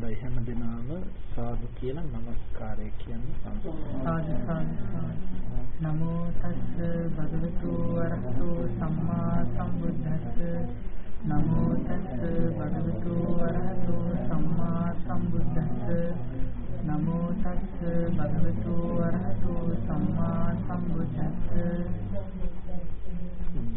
හොඳයි හැම දිනම සාදු කියලා নমස්කාරය කියන්නේ සාදු නමෝ තස්ස භගවතු වරහතු සම්මා සම්බුද්දස්ස. නමෝ තස්ස භගවතු වරහතු සම්මා සම්බුද්දස්ස. නමෝ තස්ස භගවතු වරහතු සම්මා සම්බුද්දස්ස.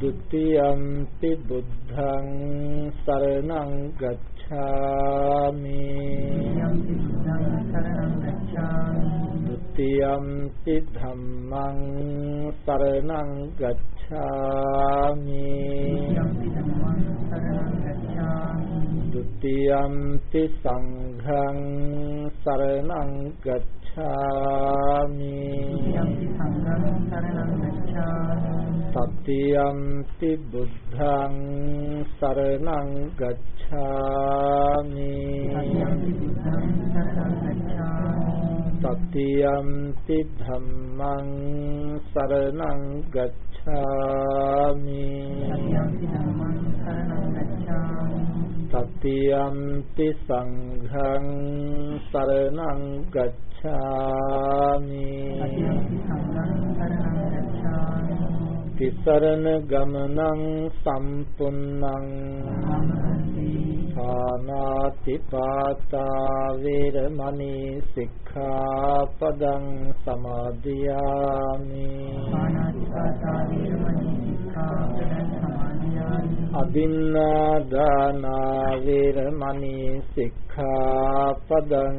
द्वितीयंपि बुद्धं शरणं गच्छामि। द्वितीयंपि धम्मं शरणं गच्छामि। द्वितीयंपि सङ्घं शरणं गच्छामि। ුතියම්පි සංඝං සරණං ගච්ඡාමි සත්‍යම්පි බුද්ධං සරණං ගච්ඡාමි සත්‍යම්පි ධම්මං සරණං ගච්ඡාමි සත්‍යම්පි සංඝං සරණං ගච්ඡාමි තිසරණ ගමනං සම්පුන්නං ආනාති පාතා වේරමණී සික්ඛාපදං සමාදියාමි. ආනාති පාතා වේරමණී සික්ඛාපදං සමාදියාමි. අදින්නා දාන වේරමණී සික්ඛාපදං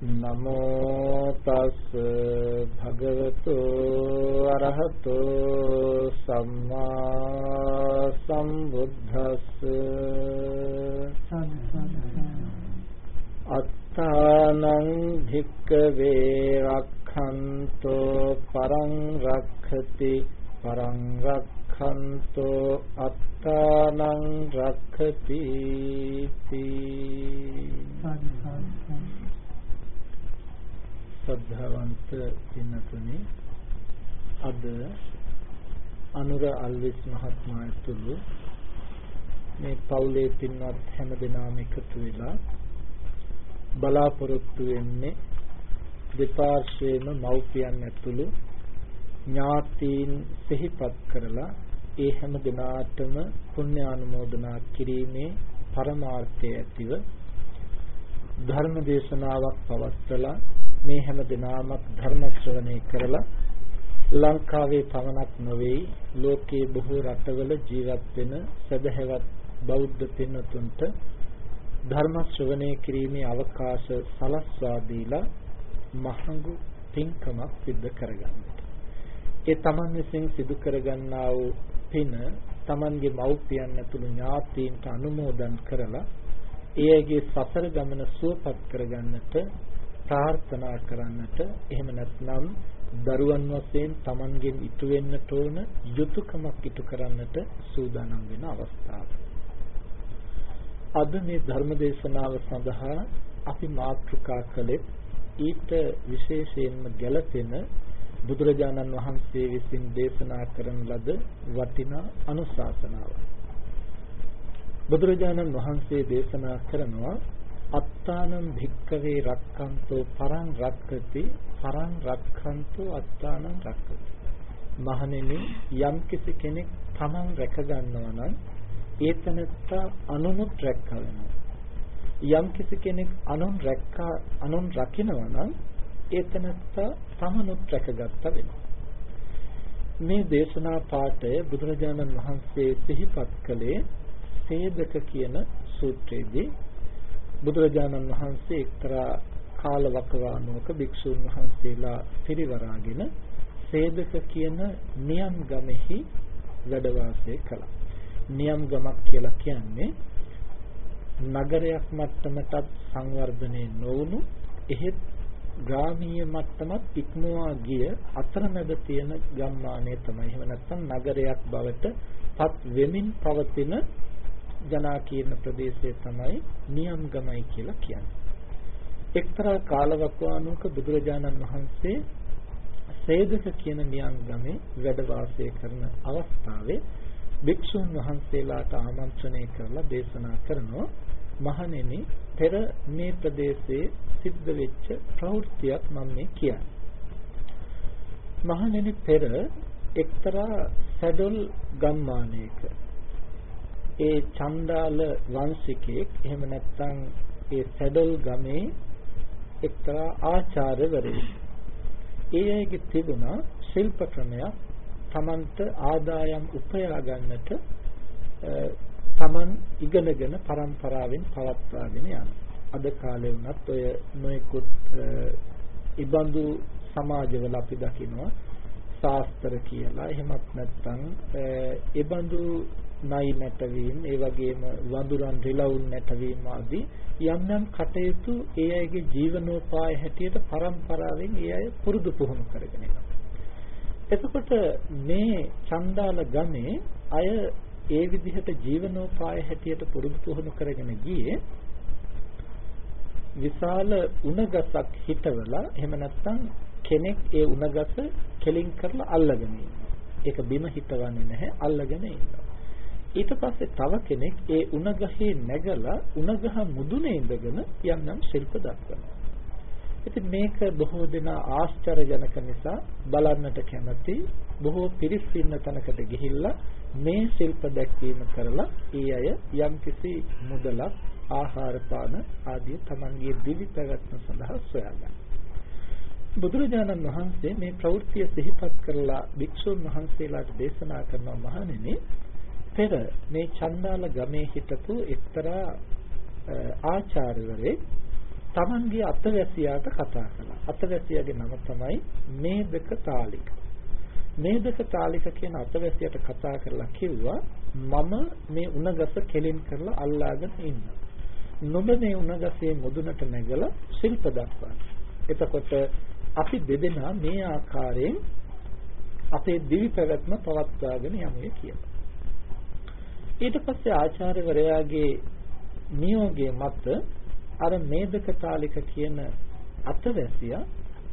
නමෝ තස් භගවතු අරහතෝ සම්මා සම්බුද්දස්ස. අත්තානං භික්කවේ රක්ඛන්තෝ පරං රක්ඛති. පරං රක්ඛන්තෝ අත්තානං රක්ඛති. සද්ධාවන්ත පින්නතුනි අද අනුර අල්විස් මහත්මයා ඇතුළු මේ පවුලේ පින්වත් හැම දෙනාම එකතු වෙලා බලාපොරොත්තු වෙන්නේ දෙපාර්ශ්වයේම මව්පියන් ඇතුළු ඥාතීන් සිහිපත් කරලා ඒ හැම දිනාටම පුණ්‍ය ආනුමෝදනා කිරීමේ පරමාර්ථය ඇතිව ධර්ම දේශනාවක් පවත්වලා මේ හැම දිනාමත් ධර්ම ශ්‍රවණය කරලා ලංකාවේ පමණක් නොවේ ලෝකයේ බොහෝ රටවල ජීවත් වෙන සදහැවත් බෞද්ධ පින්වතුන්ට ධර්ම ශ්‍රවණය කිරීමේ අවකාශ සලස්වා දීලා මහඟු පින්කමක් සිද්ධ කරගන්නට. ඒ තමන් විසින් සිදු කරගන්නා වූ පින තමන්ගේ මව්පියන් ඇතුළු ඥාතීන්ට අනුමෝදන් කරලා එයගේ සසර ගමන සුවපත් කරගන්නට ප්‍රාර්ථනා කරන්නට එහෙම නැත්නම් දරුවන් වශයෙන් Tamanගෙන් ඉටු වෙන්නට ඕන යුතුයකමක් ඉටු කරන්නට සූදානම් වෙන අවස්ථාව. අද මේ ධර්ම දේශනාව සඳහා අපි මාතෘකා කළේ ඊට විශේෂයෙන්ම ගැළපෙන බුදුරජාණන් වහන්සේ විසින් දේශනා කරන ලද වටිනා අනුශාසනාව. බුදුරජාණන් වහන්සේ දේශනා කරනවා අත්තානම් භික්කවේ රක්칸තෝ පරං රක්කති පරං රක්칸තෝ අත්තානම් රක්කති මහණෙනි යම් කිසි කෙනෙක් තමන් රැක ගන්නවා නම් ඒ තනත්තා අනුමුත් රැක්ක වෙනවා. යම් කිසි කෙනෙක් අනුන් රැක්කා අනුන් රකින්නවා නම් ඒ තනත්තා තමනුත් රැකගත්ත වෙනවා. මේ දේශනා පාඩය බුදුරජාණන් වහන්සේ සිහිපත් කළේ සේදක කියන සූත්‍රයේදී බුදුරජාණන් වහන්සේ එක්තරා කාලවකවානුවක භික්ෂුන් වහන්සේලා පිරිවරාගෙන සේදක කියන නියම් ගමෙහි වැඩ වාසය කළා. නියම් ගමක් කියලා කියන්නේ නගරයක් මට්ටමටත් සංවර්ධනය නොවුණු එහෙත් ග්‍රාමීය මට්ටමත් ඉක්මවා ගිය අතරමැද තියෙන ගම්මානය තමයි. එහෙම නැත්නම් නගරයක් බවට පත් වෙමින් පවතින ජනාකීර්ණ ප්‍රදේශය තමයි නියම්ගමයි කියලා කියන්නේ. එක්තරා කාලවකවානුවක බුදුරජාණන් වහන්සේ සේදක කියන නියම්ගමේ වැඩ වාසය කරන අවස්ථාවේ භික්ෂුන් වහන්සේලාට ආමන්ත්‍රණය කරලා දේශනා කරනවා මහණෙනි පෙර මේ ප්‍රදේශයේ සිද්ධ වෙච්ච ප්‍රවෘත්තියක් මම මේ කියන්නේ. මහණෙනි පෙර එක්තරා සැඩොල් ගම්මානයක ඒ චණ්ඩාල වංශිකයෙක් එහෙම නැත්නම් ඒ සැඩල් ගමේ එක්තරා ආචාර්යවරයෙක්. ඒ අයගේ තිබුණා ශිල්ප ක්‍රමයක් තමන්ට ආදායම් උපයා ගන්නට තමන් ඉගෙනගෙන පරම්පරාවෙන් පවත්වාගෙන යනවා. අද කාලේ වුණත් ඔය නොයෙකුත් ඉබඳු සමාජවල අපි දකිනවා ශාස්ත්‍ර කියලා එහෙමත් නැත්නම් ඉබඳු නයි නැටවීම ඒ වගේම වඳුරන් රිලවුන් නැටවීම ආදී යම් යම් කටයුතු ඒ අයගේ ජීවනෝපාය හැටියට පරම්පරාවෙන් ඒ අය පුරුදු පුහුණු කරගෙන යනවා. එතකොට මේ චණ්ඩාල ගමේ අය ඒ විදිහට ජීවනෝපාය හැටියට පුරුදු පුහුණු කරගෙන ගියේ විශාල උණගසක් හිටවලා එහෙම නැත්නම් කෙනෙක් ඒ උණගස කෙලින් කරලා අල්ලගෙන ඉන්නවා. ඒක බිම හිටවන්නේ නැහැ අල්ලගෙන ඉන්නවා. ඊට පස්සේ තව කෙනෙක් ඒ උණගහේ නැගලා උණගහ මුදුනේ ඉඳගෙන යම් යම් ශිල්ප දක්වනවා. ඉතින් මේක බොහෝ දෙනා ආශ්චර්යජනක නිසා බලන්නට කැමති බොහෝ පිරිස් ඉන්න තැනකට ගිහිල්ලා මේ ශිල්ප දැක්වීම කරලා ඒ අය යම්කිසි මුදලක් ආහාර පාන ආදී තමන්ගේ දිවි පැවැත්ම සඳහා සොයාගන්න. බුදුරජාණන් වහන්සේ මේ ප්‍රවෘත්තිය සිහිපත් කරලා භික්ෂුන් වහන්සේලාට දේශනා කරනවා මහණෙනි පෙර මේ චණ්ඩාල ගමේ හිටපු එක්තරා ආචාර්යවරේ Tamanගේ අතවැසියාට කතා කළා. අතවැසියාගේ නම තමයි මේදක තාලික. මේදක තාලික කියන අතවැසියට කතා කරලා කිව්වා මම මේ උණගස කෙලින් කරලා අල්ලාගෙන ඉන්නවා. නුඹ මේ උණගසේ මුදුනට නැගලා ශිල්ප දක්වන්න. එතකොට අපි දෙදෙනා මේ ආකාරයෙන් අපේ දිවි පැවැත්ම පවත්වාගෙන යමු කියලා. ඊට පස්සේ ආචාර්යවරයාගේ නියෝගයේ මත අර මේදක තාලික කියන අතවැසියා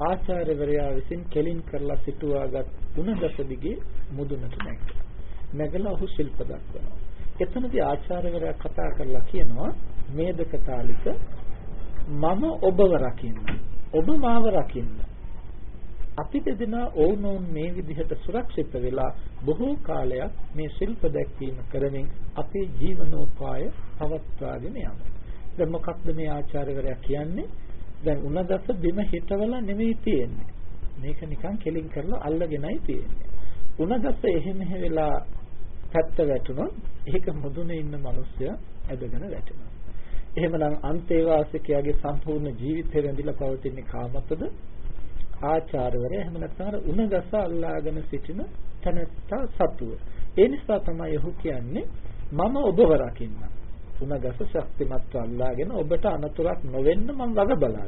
ආචාර්යවරයා විසින් කෙලින් කරලා සිටුවාගත් උණගස දිගේ මුදුනට නැග්ගා. නැගලා ඔහු ශිල්ප දක්වනවා. එතනදී ආචාර්යවරයා කතා කරලා කියනවා මේදක තාලික මම ඔබව රකින්න. ඔබ මාව රකින්න. අපි දෙදෙනා ඕනෝන් මේ විදිහට සුරක්ෂිත වෙලා බොහෝ කාලයක් මේ ශිල්ප දැක්වීම කරමින් අපේ ජීවනෝපාය පවත්වාගෙන යමු. දැන් මොකක්ද මේ ආචාර්යවරයා කියන්නේ? දැන් උණගස බිම හිටවලා නෙමෙයි තියෙන්නේ. මේක නිකන් කෙලින් කරලා අල්ලගෙනයි තියෙන්නේ. උණගස එහෙ මෙහෙ වෙලා පැත්ත වැටුණොත් ඒක මුදුනේ ඉන්න මිනිස්සයා ඇදගෙන වැටෙනවා. එහෙමනම් අන්තේවාසිකයාගේ සම්පූර්ණ ජීවිතය රැඳිලා පවතින කාමතද ආචාර්යවරයා එහෙම නැත්නම් උණගස අල්ලාගෙන සිටින තැනැත්තා සතුව. ඒ නිසා තමයි ඔහු කියන්නේ මම ඔබව රකින්න. උණගස ශක්තිමත්ව අල්ලාගෙන ඔබට අනතුරක් නොවෙන්න මම වග බලා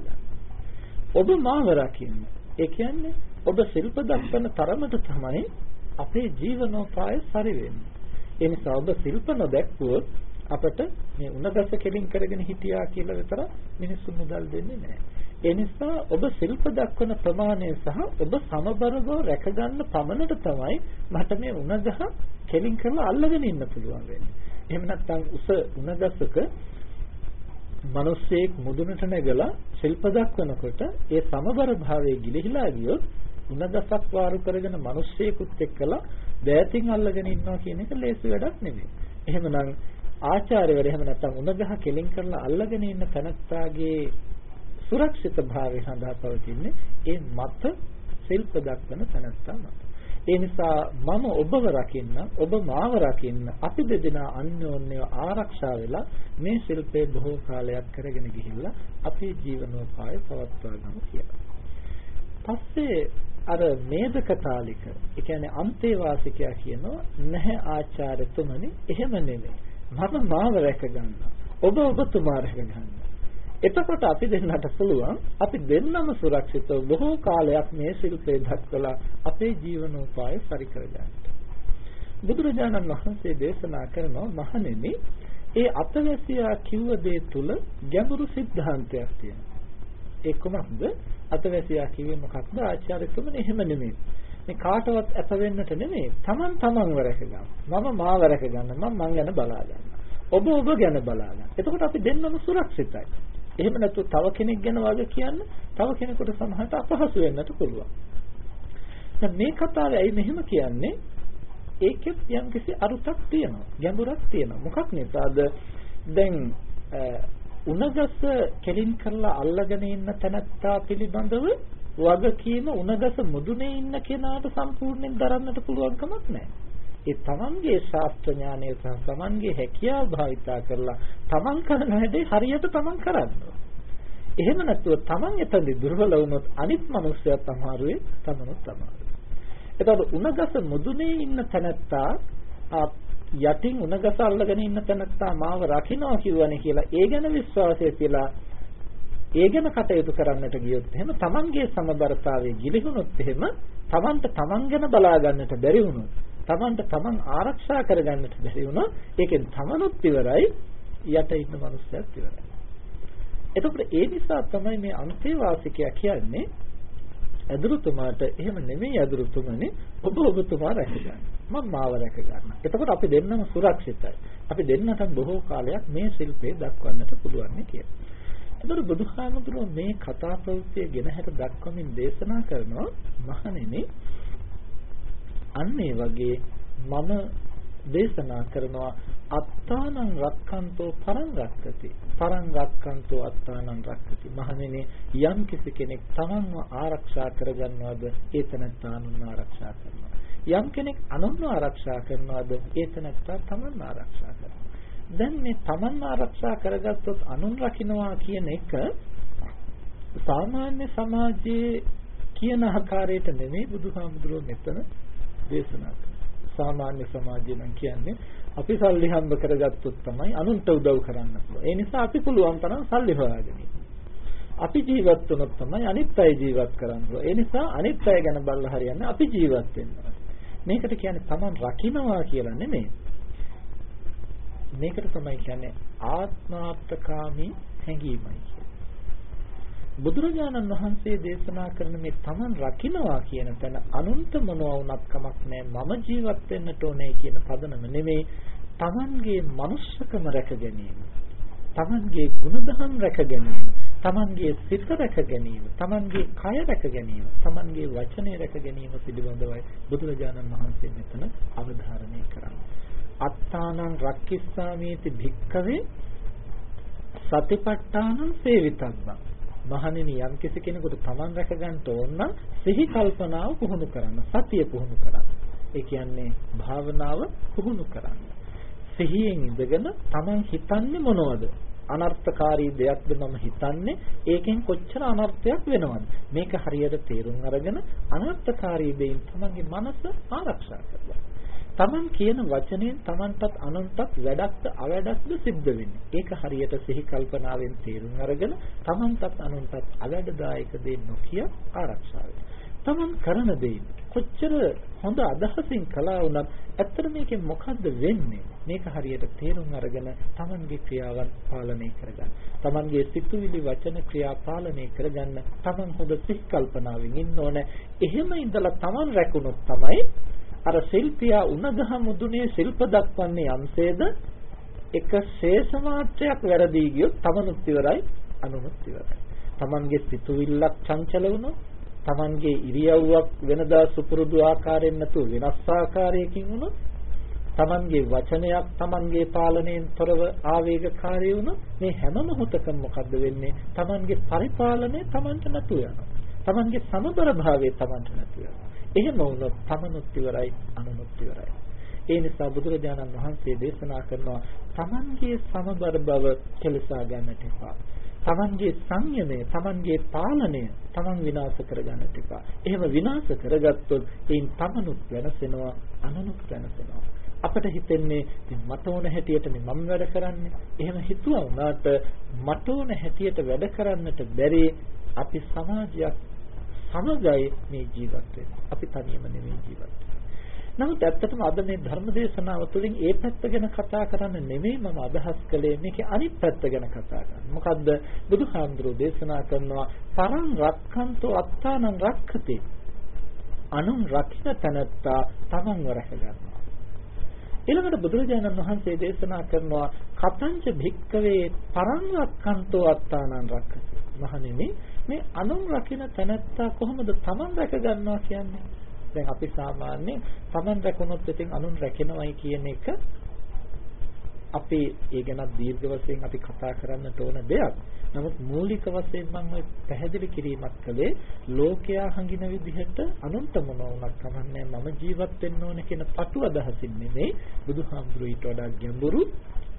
ඔබ මාව රකින්න. ඒ කියන්නේ ඔබ ශිල්ප දක්වන තරමට තමයි අපේ ජීවනෝපාය සරි වෙන්නේ. ඒ නිසා ඔබ ශිල්ප නොදැක්වුවොත් අපට මේ උණගස කෙලින් කරගෙන හිටියා කියලා විතර මිනිස්සු මුදල් දෙන්නේ නැහැ. ඒ නිසා ඔබ ශිල්ප දක්වන ප්‍රමාණය සහ ඔබ සමබරව රැකගන්න පමණට තමයි මට මේ උණගහ කෙලින් කරලා අල්ලගෙන ඉන්න පුළුවන් වෙන්නේ. එහෙම නැත්නම් උස උණගසක මිනිස්සෙක් මුදුනට නැගලා ශිල්ප දක්වනකොට ඒ සමබර භාවයේ ගිලිහිලා ගියොත් උණගසක් වාරු කරගෙන මිනිස්සෙකුත් එක්කලා දෑතින් අල්ලගෙන ඉන්නවා කියන එක ලේසි වැඩක් නෙමෙයි. එහෙමනම් ආචාර්යවරු එහෙම නැත්නම් උණගහ කෙලින් කරලා අල්ලගෙන ඉන්න තනත්තාගේ සුරක්ෂිත භාවය සඳහා පවතින්නේ ඒ මත ශිල්ප දක්වන තනත්තා මත. ඒ නිසා මම ඔබව රකින්න ඔබ මාව රකින්න අපි දෙදෙනා අන්‍යෝන්‍යව ආරක්ෂා වෙලා මේ ශිල්පේ බොහෝ කාලයක් කරගෙන ගිහිල්ලා අපේ ජීවනෝපාය පවත්වා ගමු කියලා. පස්සේ අර මේදක තාලික ඒ කියන්නේ අන්තේවාසිකයා කියනවා නැහැ ආචාර්යතුමනි එහෙම නෙමෙයි මම මාව රැක ගන්නවා ඔබ ඔබතුමා රැක ගන්නවා එතකොට අපි දෙන්නට පුළුවන් අපි දෙන්නම සුරක්ෂිතව බොහෝ කාලයක් මේ ශිල්පේ දක්වලා අපේ ජීවනෝපාය සරි කරගන්න. බුදුරජාණන් වහන්සේ දේශනා කරනවා මහණෙනි, ඒ අතවැසියා කිව්ව දේ තුල ගැඹුරු સિદ્ધාන්තයක් තියෙනවා. ඒ කොමක්ද? අතවැසියා කිව්වේ මොකක්ද? ආචාර්යතුමනි එහෙම නෙමෙයි. මේ කාටවත් අප වෙන්නට නෙමෙයි. Taman taman වරකගන්න. මම මාව වරකගන්න. මම මං ගැන බලා ගන්න. ඔබ ඔබ ගැන බලා ගන්න. එතකොට අපි දෙන්නම සුරක්ෂිතයි. එහෙම නැතු තව කෙනෙක් ගැන වගේ කියන්න තව කෙනෙකුට සමහරට අපහසු වෙන්නට පුළුවන්. දැන් මේ කතාවේ ඇයි මෙහෙම කියන්නේ? ඒකෙත් යම්කිසි අරුතක් තියෙනවා. ගැඹුරක් තියෙනවා. මොකක් නිසාද? දැන් උණගස කෙලින් කරලා අල්ලගෙන ඉන්න තැනත්තා පිළිබඳව වගකීම උණගස මුදුනේ ඉන්න කෙනාට සම්පූර්ණයෙන් දරන්නට පුළුවන් කමක් නැහැ. ඒ තමන්ගේ ශාස්ත්‍ර ඥානය සහ තමන්ගේ හැකියාව භාවිතා කරලා තමන් කරන හැටි හරියට තමන් කරන්න. එහෙම නැතුව තමන් එතනදි දුර්වල වුණොත් අනිත් මනුස්සයත් අමාරුවේ තමනුත් අමාරුයි. එතකොට උණගස මුදුනේ ඉන්න තැනත්තා යටින් උණගස අල්ලගෙන ඉන්න තැනත්තා මාව රකින්නවා කියවනේ කියලා ඒ ගැන විශ්වාසය තියලා ඒ ගැන කටයුතු කරන්නට ගියොත් එහෙම තමන්ගේ සමබරතාවයේ ගිලිහුනොත් එහෙම තමන්ට තමන් ගැන බලා ගන්නට බැරි වුණොත් තමන්ට තමන් ආරක්ෂා කරගන්නට බැරි වුණොත් ඒකෙන් තමනුත් ඉවරයි යට ඉන්න මනුස්සයත් ඉවරයි. එතකොට ඒ නිසා තමයි මේ අන්තේවාසිකයා කියන්නේ ඇදුරුතුමාට එහෙම නෙමෙයි ඇදුරුතුමනේ ඔබ ඔබතුමා රැක ගන්න. මම මාව රැක ගන්න. එතකොට අපි දෙන්නම සුරක්ෂිතයි. අපි දෙන්නට බොහෝ කාලයක් මේ ශිල්පේ දක්වන්නට පුළුවන් කියලා. එතකොට බුදුහාමුදුරුවෝ මේ කතා ප්‍රවෘත්තිය ගෙනහැර දක්වමින් දේශනා කරනවා මහණෙනි අන්න ඒ වගේ මම දේශනා කරනවා අත්තානං රක්칸තෝ පරං රක්කති පරං රක්칸තෝ අත්තානං රක්කති මහණෙනි යම් කිසි කෙනෙක් තමන්ව ආරක්ෂා කරගන්නවද? ඒ තැනත්තා අනුන් ආරක්ෂා කරනවා. යම් කෙනෙක් අනුන්ව ආරක්ෂා කරනවද? ඒ තැනත්තා තමන් ආරක්ෂා කරනවා. දැන් මේ තමන් ආරක්ෂා කරගත්තොත් අනුන් රකින්නවා කියන එක සාමාන්‍ය සමාජයේ කියන ආකාරයට නෙමෙයි බුදුහාමුදුරුවෝ මෙතන දේශනා කරනවා. සාමාන්‍ය සමාජය නම් කියන්නේ අපි සල්ලි හම්බ කරගත්තොත් තමයි අනුන්ට උදව් කරන්න පුළුවන්. ඒ නිසා අපි පුළුවන් තරම් සල්ලි හොයාගෙන අපි ජීවත් වුණොත් තමයි අනිත් අය ජීවත් කරන්න පුළුවන්. ඒ නිසා අනිත් අය ගැන බලලා හරියන්නේ අපි ජීවත් වෙන්න මේකට කියන්නේ Taman රකින්නවා කියලා නෙමෙයි. මේකට තමයි කියන්නේ ආත්මාර්ථකාමී හැඟීමයි බුදුරජාණන් වහන්සේ දේශනා කරන මේ Taman රකින්නවා කියන තැන අනුන්ට මොනවා වුණත් කමක් නැහැ. මම ජීවත් වෙන්නට ඕනේ කියන පදනම නෙමෙයි. Tamanගේ මනුස්සකම රැක ගැනීම. Tamanගේ ගුණධම් රැක ගැනීම. තමන්ගේ සිත රැක ගැනීම, තමන්ගේ කය රැක ගැනීම, තමන්ගේ වචනය රැක ගැනීම පිළිබඳවයි බුදුරජාණන් වහන්සේ මෙතන අවධාරණය කරන්නේ. අත්තානං රක්කිස්සාමීති භික්කවේ සතිපට්ඨානං සේවිතබ්බං. මහණෙනි යම් කිසි කෙනෙකුට තමන් රැක ගන්න ඕන නම් සිහි කල්පනාව පුහුණු කරන්න, සතිය පුහුණු කරන්න. ඒ කියන්නේ භාවනාව පුහුණු කරන්න. සිහියෙන් ඉඳගෙන තමන් හිතන්නේ මොනවද? අනර්ථකාරී දෙයක්ද මම හිතන්නේ ඒකෙන් කොච්චර අනර්ථයක් වෙනවද මේක හරියට තේරුම් අරගෙන අනර්ථකාරී දෙයින් තමන්ගේ මනස ආරක්ෂා කරගන්න තමන් කියන වචනයෙන් තමන්ටත් අනුන්ටත් වැඩක්ද අවැඩක්ද සිද්ධ වෙන්නේ ඒක හරියට සිහි කල්පනාවෙන් තේරුම් අරගෙන තමන්ටත් අනුන්ටත් අවැඩදායක දේ නොකිය ආරක්ෂා තමන් කරන දේ කොච්චර හොඳ අදහසින් කළා වුණත් ඇත්තට මේකෙන් මොකද්ද වෙන්නේ මේක හරියට තේරුම් අරගෙන Tamanගේ ක්‍රියාවන් පාලනය කරගන්න. Tamanගේ සිතුවිලි වචන ක්‍රියා පාලනය කරගන්න Taman හොඳ සිහි කල්පනාවෙන් ඉන්න ඕන. එහෙම ඉඳලා Taman රැකුණොත් තමයි අර ශිල්පියා උනගහ මුදුනේ ශිල්ප දක්වන්නේ යම්සේද එක ශේෂ මාත්‍රයක් වැරදී ගියොත් Tamanුත් ඉවරයි අනුනුත් ඉවරයි. Tamanගේ සිතුවිල්ලක් චංචල වුණොත් Tamanගේ ඉරියව්වක් වෙනදා සුපුරුදු ආකාරයෙන් නැතුව වෙනස් ආකාරයකින් වුණොත් Tamanගේ වචනයක් Tamanගේ පාලනයෙන් තොරව ආවේගකාරී වුණොත් මේ හැම මොහොතකම මොකද්ද වෙන්නේ? Tamanගේ පරිපාලනය Tamanට නැතු යනවා. Tamanගේ සමබර භාවය Tamanට නැතු යනවා. එහෙම වුණොත් Tamanුත් ඉවරයි, අනුනුත් ඉවරයි. ඒ නිසා බුදුරජාණන් වහන්සේ දේශනා කරනවා Tamanගේ සමබර බව කෙලසා ගන්නට එපා. තමන්ගේ සංයමය, තමන්ගේ පාලනය තමන් විනාශ කරගන්නට එපා. එහෙම විනාශ කරගත්තොත් ඒන් තමනුත් වෙනසෙනවා, අනුනුත් වෙනසෙනවා. අපිට හිතෙන්නේ මට ඕන හැටියට මම වැඩ කරන්නේ. එහෙම හිතුවා වුණාට මට ඕන හැටියට වැඩ කරන්නට බැරි අපි සමාජයක් සමගයි මේ ජීවත් වෙන්නේ. අපි තනියම නෙමෙයි ජීවත් නමුත් ඇත්තටම අද මේ ධර්ම දේශනාව තුළින් ඒ පැත්ත ගැන කතා කරන්න නෙමෙයි මම අදහස් කළේ මේකේ අනිත් පැත්ත ගැන කතා කරන්න. මොකද්ද? බුදුහාමුදුරෝ දේශනා කරනවා පරං රක්ඛන්තෝ අත්තානං රක්ඛති. අනුන් රකින්න තැනත්තා තමන්ව රැක ගන්නවා. ඊළඟට බුදුරජාණන් වහන්සේ දේශනා කරනවා කතංච භික්කවේ පරංරක්කන්තෝ අත්තානං රක්කති. මහණෙනි මේ අනුන් රකින්න තැනැත්තා කොහොමද තමන් රැක ගන්නවා කියන්නේ? දැන් අපි සාමාන්‍යයෙන් තමන් රැකුණොත් ඉතින් අනුන් රැකෙනවයි කියන එක අපි ඒ ගැන දීර්ඝ වශයෙන් අපි කතා කරන්නට ඕන දෙයක්. නමුත් මූලික වශයෙන් මම පැහැදිලි කිරීමක් කළේ ලෝකයා හංගින විදිහට අනුන්ට මොනවා වුණත් කමන්නේ මම ජීවත් වෙන්න ඕන කියන පටු අදහසින් නෙමෙයි බුදුහාමුදුරුවෝ ඊට වඩා ගැඹුරු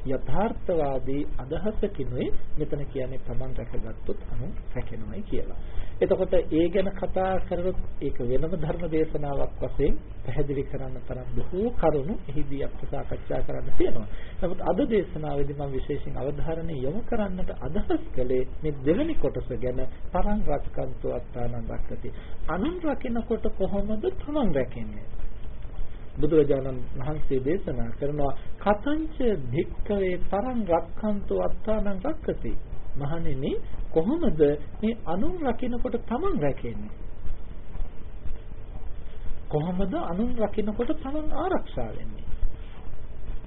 යථාර්ථවාදී අදහසකිනුයි මෙතන කියන්නේ Taman රැකගත්තොත් අනුන් රැකෙනවයි කියලා. එතකොට ඒ ගැන කතා කරොත් ඒක වෙනම ධර්ම දේශනාවක් වශයෙන් පැහැදිලි කරන්න තරම් බොහෝ කරුණු එහිදී අපට සාකච්ඡා කරන්න තියෙනවා. නමුත් අද දේශනාවේදී මම විශේෂයෙන් අවධාරණය යොමු කරන්නට අදහස් කළේ මේ දෙවෙනි කොටස ගැන තරං රක්කන්තු අත්තානං රක්කති. අනුන් රකින්නකොට කොහොමද තමන් රැකෙන්නේ? බුදුරජාණන් වහන්සේ දේශනා කරනවා කතංච භික්ඛවේ තරං රක්ඛන්තු අත්තානං රක්කති මහණෙනි කොහොමද මේ අනුන් රකින්නකොට තමන් රැකෙන්නේ? කොහොමද අනුන් රකින්නකොට තමන් ආරක්ෂා වෙන්නේ?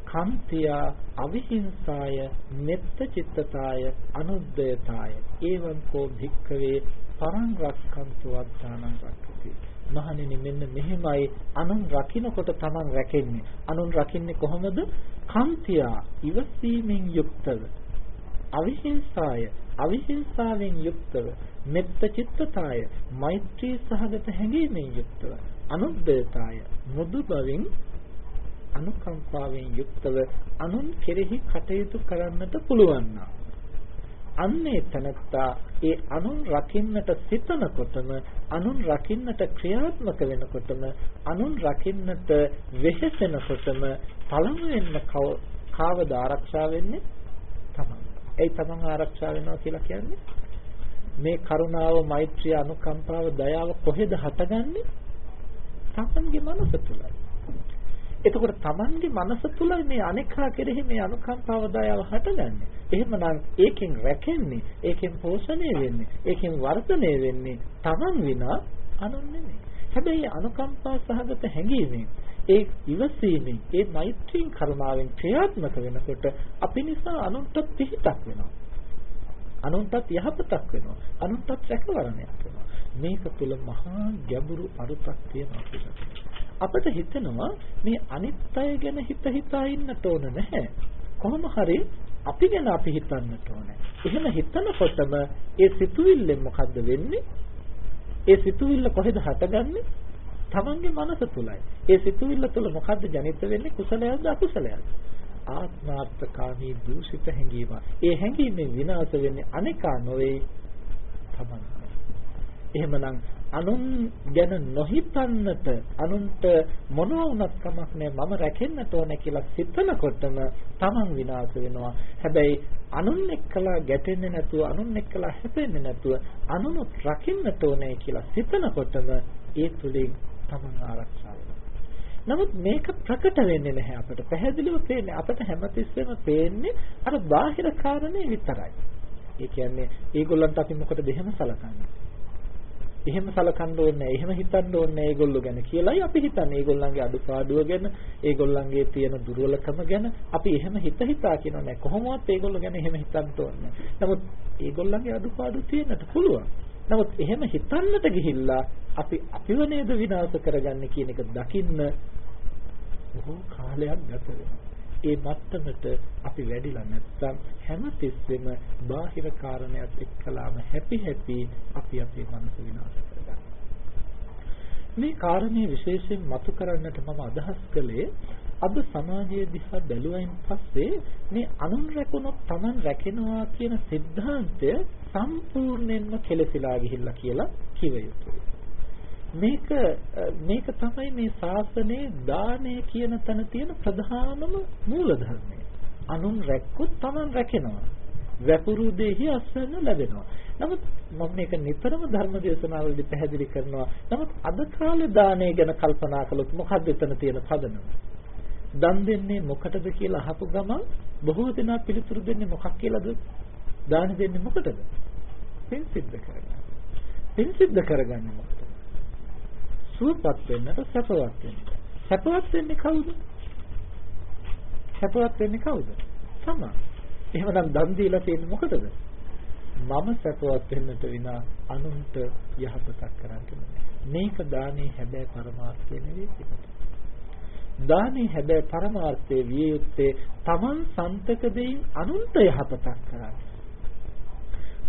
කන්තිය අවිහිංසාය මෙත්ත චිත්තතාය අනුද්දයතාය ඒවං කෝ භික්ඛවේ පරං රක්ඛන්තු අත්තානං රක්ඛති. මහණෙනි මෙන්න මෙහෙමයි. අනුන් රකින්නකොට තමන් රැකෙන්නේ. අනුන් රකින්නේ කොහොමද? කන්තියා ඉවසීමෙන් යුක්තව. අවිහිංසාය අවිහිංසාවෙන් යුක්තව. මෙත්ත චිත්තතාය මෛත්‍රී සහගත හැඟීමෙන් යුක්තව. අනුද්දේතාය මුදු බවින් අනුකම්පාවෙන් යුක්තව. අනුන් කෙරෙහි කටයුතු කරන්නට පුළුවන් අන්නේ තනත්තා ඒ අනුන් රකින්නට සිතනකොටම අනුන් රකින්නට ක්‍රියාත්මක වෙනකොටම අනුන් රකින්නට වෙහෙසෙනකොටම පළමුවෙන්ම කාවද ආරක්ෂා වෙන්නේ තමන්. ඒ තමන් ආරක්ෂා වෙනවා කියලා කියන්නේ මේ කරුණාව, මෛත්‍රිය, අනුකම්පාව, දයාව කොහෙද හටගන්නේ? තමන්ගේ මනස තුලයි. එතකොට Tamange මනස තුල මේ අනිකා කෙරෙහි මේ අනුකම්පාව දයාව හටගන්නේ. එහෙමනම් ඒකෙන් රැකෙන්නේ, ඒකෙන් පෝෂණය වෙන්නේ, ඒකෙන් වර්ධනය වෙන්නේ Taman විනා අනුන් නෙමෙයි. හැබැයි අනුකම්පා සහගත හැඟීමෙන් ඒ ඉවසීමෙන් ඒ මෛත්‍රීන් කරුණාවෙන් ක්‍රියාත්මක වෙනකොට අපි නිසා අනුන්ට පිහිටක් වෙනවා. අනුන්ටත් යහපතක් වෙනවා. අනුන්ටත් රැකවරණයක් වෙනවා. මේක තුල මහා ගැඹුරු අරුතක් තියෙනවා අපිට හිතෙනවා මේ අනිත් අය ගැන හිත හිතා ඉන්නට ඕන නැහැ. කොහොම හරි අපි ගැන අපි හිතන්නට ඕනේ. එහෙම හිතනකොටම ඒ සිතුවිල්ලෙන් මොකද්ද වෙන්නේ? ඒ සිතුවිල්ල කොහෙද හටගන්නේ? තමන්ගේ මනස තුලයි. ඒ සිතුවිල්ල තුල මොකද්ද ජනිත වෙන්නේ? කුසලයක්ද අකුසලයක්ද? ආත්මාර්ථකාමී දූෂිත හැඟීම. ඒ හැඟීමෙන් විනාශ වෙන්නේ අනිකා නොවේ තමන්. එහෙමනම් අනුන් ගැන නොහිතන්නට අනුන්ට මොනවා වුණත් කමක් නැහැ මම රැකෙන්නට ඕනේ කියලා සිතනකොටම තමන් විනාශ වෙනවා හැබැයි අනුන් එක්කලා ගැටෙන්නේ නැතුව අනුන් එක්කලා හැපෙන්නේ නැතුව අනුනුත් රකින්නට ඕනේ කියලා සිතනකොටම ඒ තුලින් තමන් ආරක්ෂා නමුත් මේක ප්‍රකට වෙන්නේ නැහැ අපිට. පැහැදිලිව පේන්නේ අපිට හැමතිස්සෙම පේන්නේ අර බාහිර කාරණේ විතරයි. ඒ කියන්නේ ඒගොල්ලන්ට අපි මොකටද එහෙම සලකන්නේ? එහෙම සලකන්න ඕනේ එහෙම හිතන්න ඕනේ ඒගොල්ලෝ ගැන කියලායි අපි හිතන්නේ. ඒගොල්ලන්ගේ අඩුපාඩුව ගැන, ඒගොල්ලන්ගේ තියෙන දුර්වලකම ගැන අපි එහෙම හිත හිතා කියනවා නෑ. කොහොමවත් ඒගොල්ලෝ ගැන එහෙම හිතන්න ඕනේ. නමුත් ඒගොල්ලන්ගේ අඩුපාඩු තියෙන්නට පුළුවන්. නමුත් එහෙම හිතන්නට ගිහිල්ලා අපි අපිව නේද විනාශ කරගන්නේ කියන එක දකින්න බොහෝ කාලයක් ගත වෙනවා. ඒ මට්ටමට අපි වැඩිලා නැත්නම් හැම තිස්සෙම බාහිර කාරණයක් එක්කලාම හැපි හැපි අපි අපේ මනස විනාශ කරගන්නවා. මේ කාරණේ විශේෂයෙන් මතු කරන්නට මම අදහස් කළේ අද සමාජයේ දිහා බැලුවයින් පස්සේ මේ අනුන් රැකුණොත් Taman රැකෙනවා කියන સિદ્ધාන්තය සම්පූර්ණයෙන්ම කෙලසිලා ගිහිල්ලා කියලා කිව යුතුයි. මේක මේක තමයි මේ ශාසනයේ දානය කියන තැන තියෙන ප්‍රධානම මූලධර්මය. අනුන් රැක්කොත් Taman රැකෙනවා. වැපුරු දෙහි අස්වැන්න ලැබෙනවා. නමුත් මම මේක නිතරම ධර්ම දේශනාවලදී පැහැදිලි කරනවා. නමුත් අද කාලේ දානය ගැන කල්පනා කළොත් මොකක්ද එතන තියෙන පදනම? දන් දෙන්නේ මොකටද කියලා අහපු ගමන් බොහෝ දෙනා පිළිතුරු දෙන්නේ මොකක් කියලාද? දාන දෙන්නේ මොකටද? පින් සිද්ධ කරගන්න. පින් සිද්ධ කරගන්නේ මොකටද? සුවපත් වෙන්නට සැපවත් වෙන්න. සැපවත් වෙන්නේ කවුද? සැපවත් වෙන්නේ කවුද? තමා. එහෙමනම් දන් දීලා තියෙන්නේ මොකටද? මම සැපවත් වෙන්නට විනා අනුන්ට යහපතක් කරන්න මේක දානේ හැබැයි පරමාර්ථය නෙවෙයි පිටට. දානේ හැබැයි පරමාර්ථයේ විය යුත්තේ තමන් සන්තක දෙයින් අනුන්ට යහපතක් කරන්න.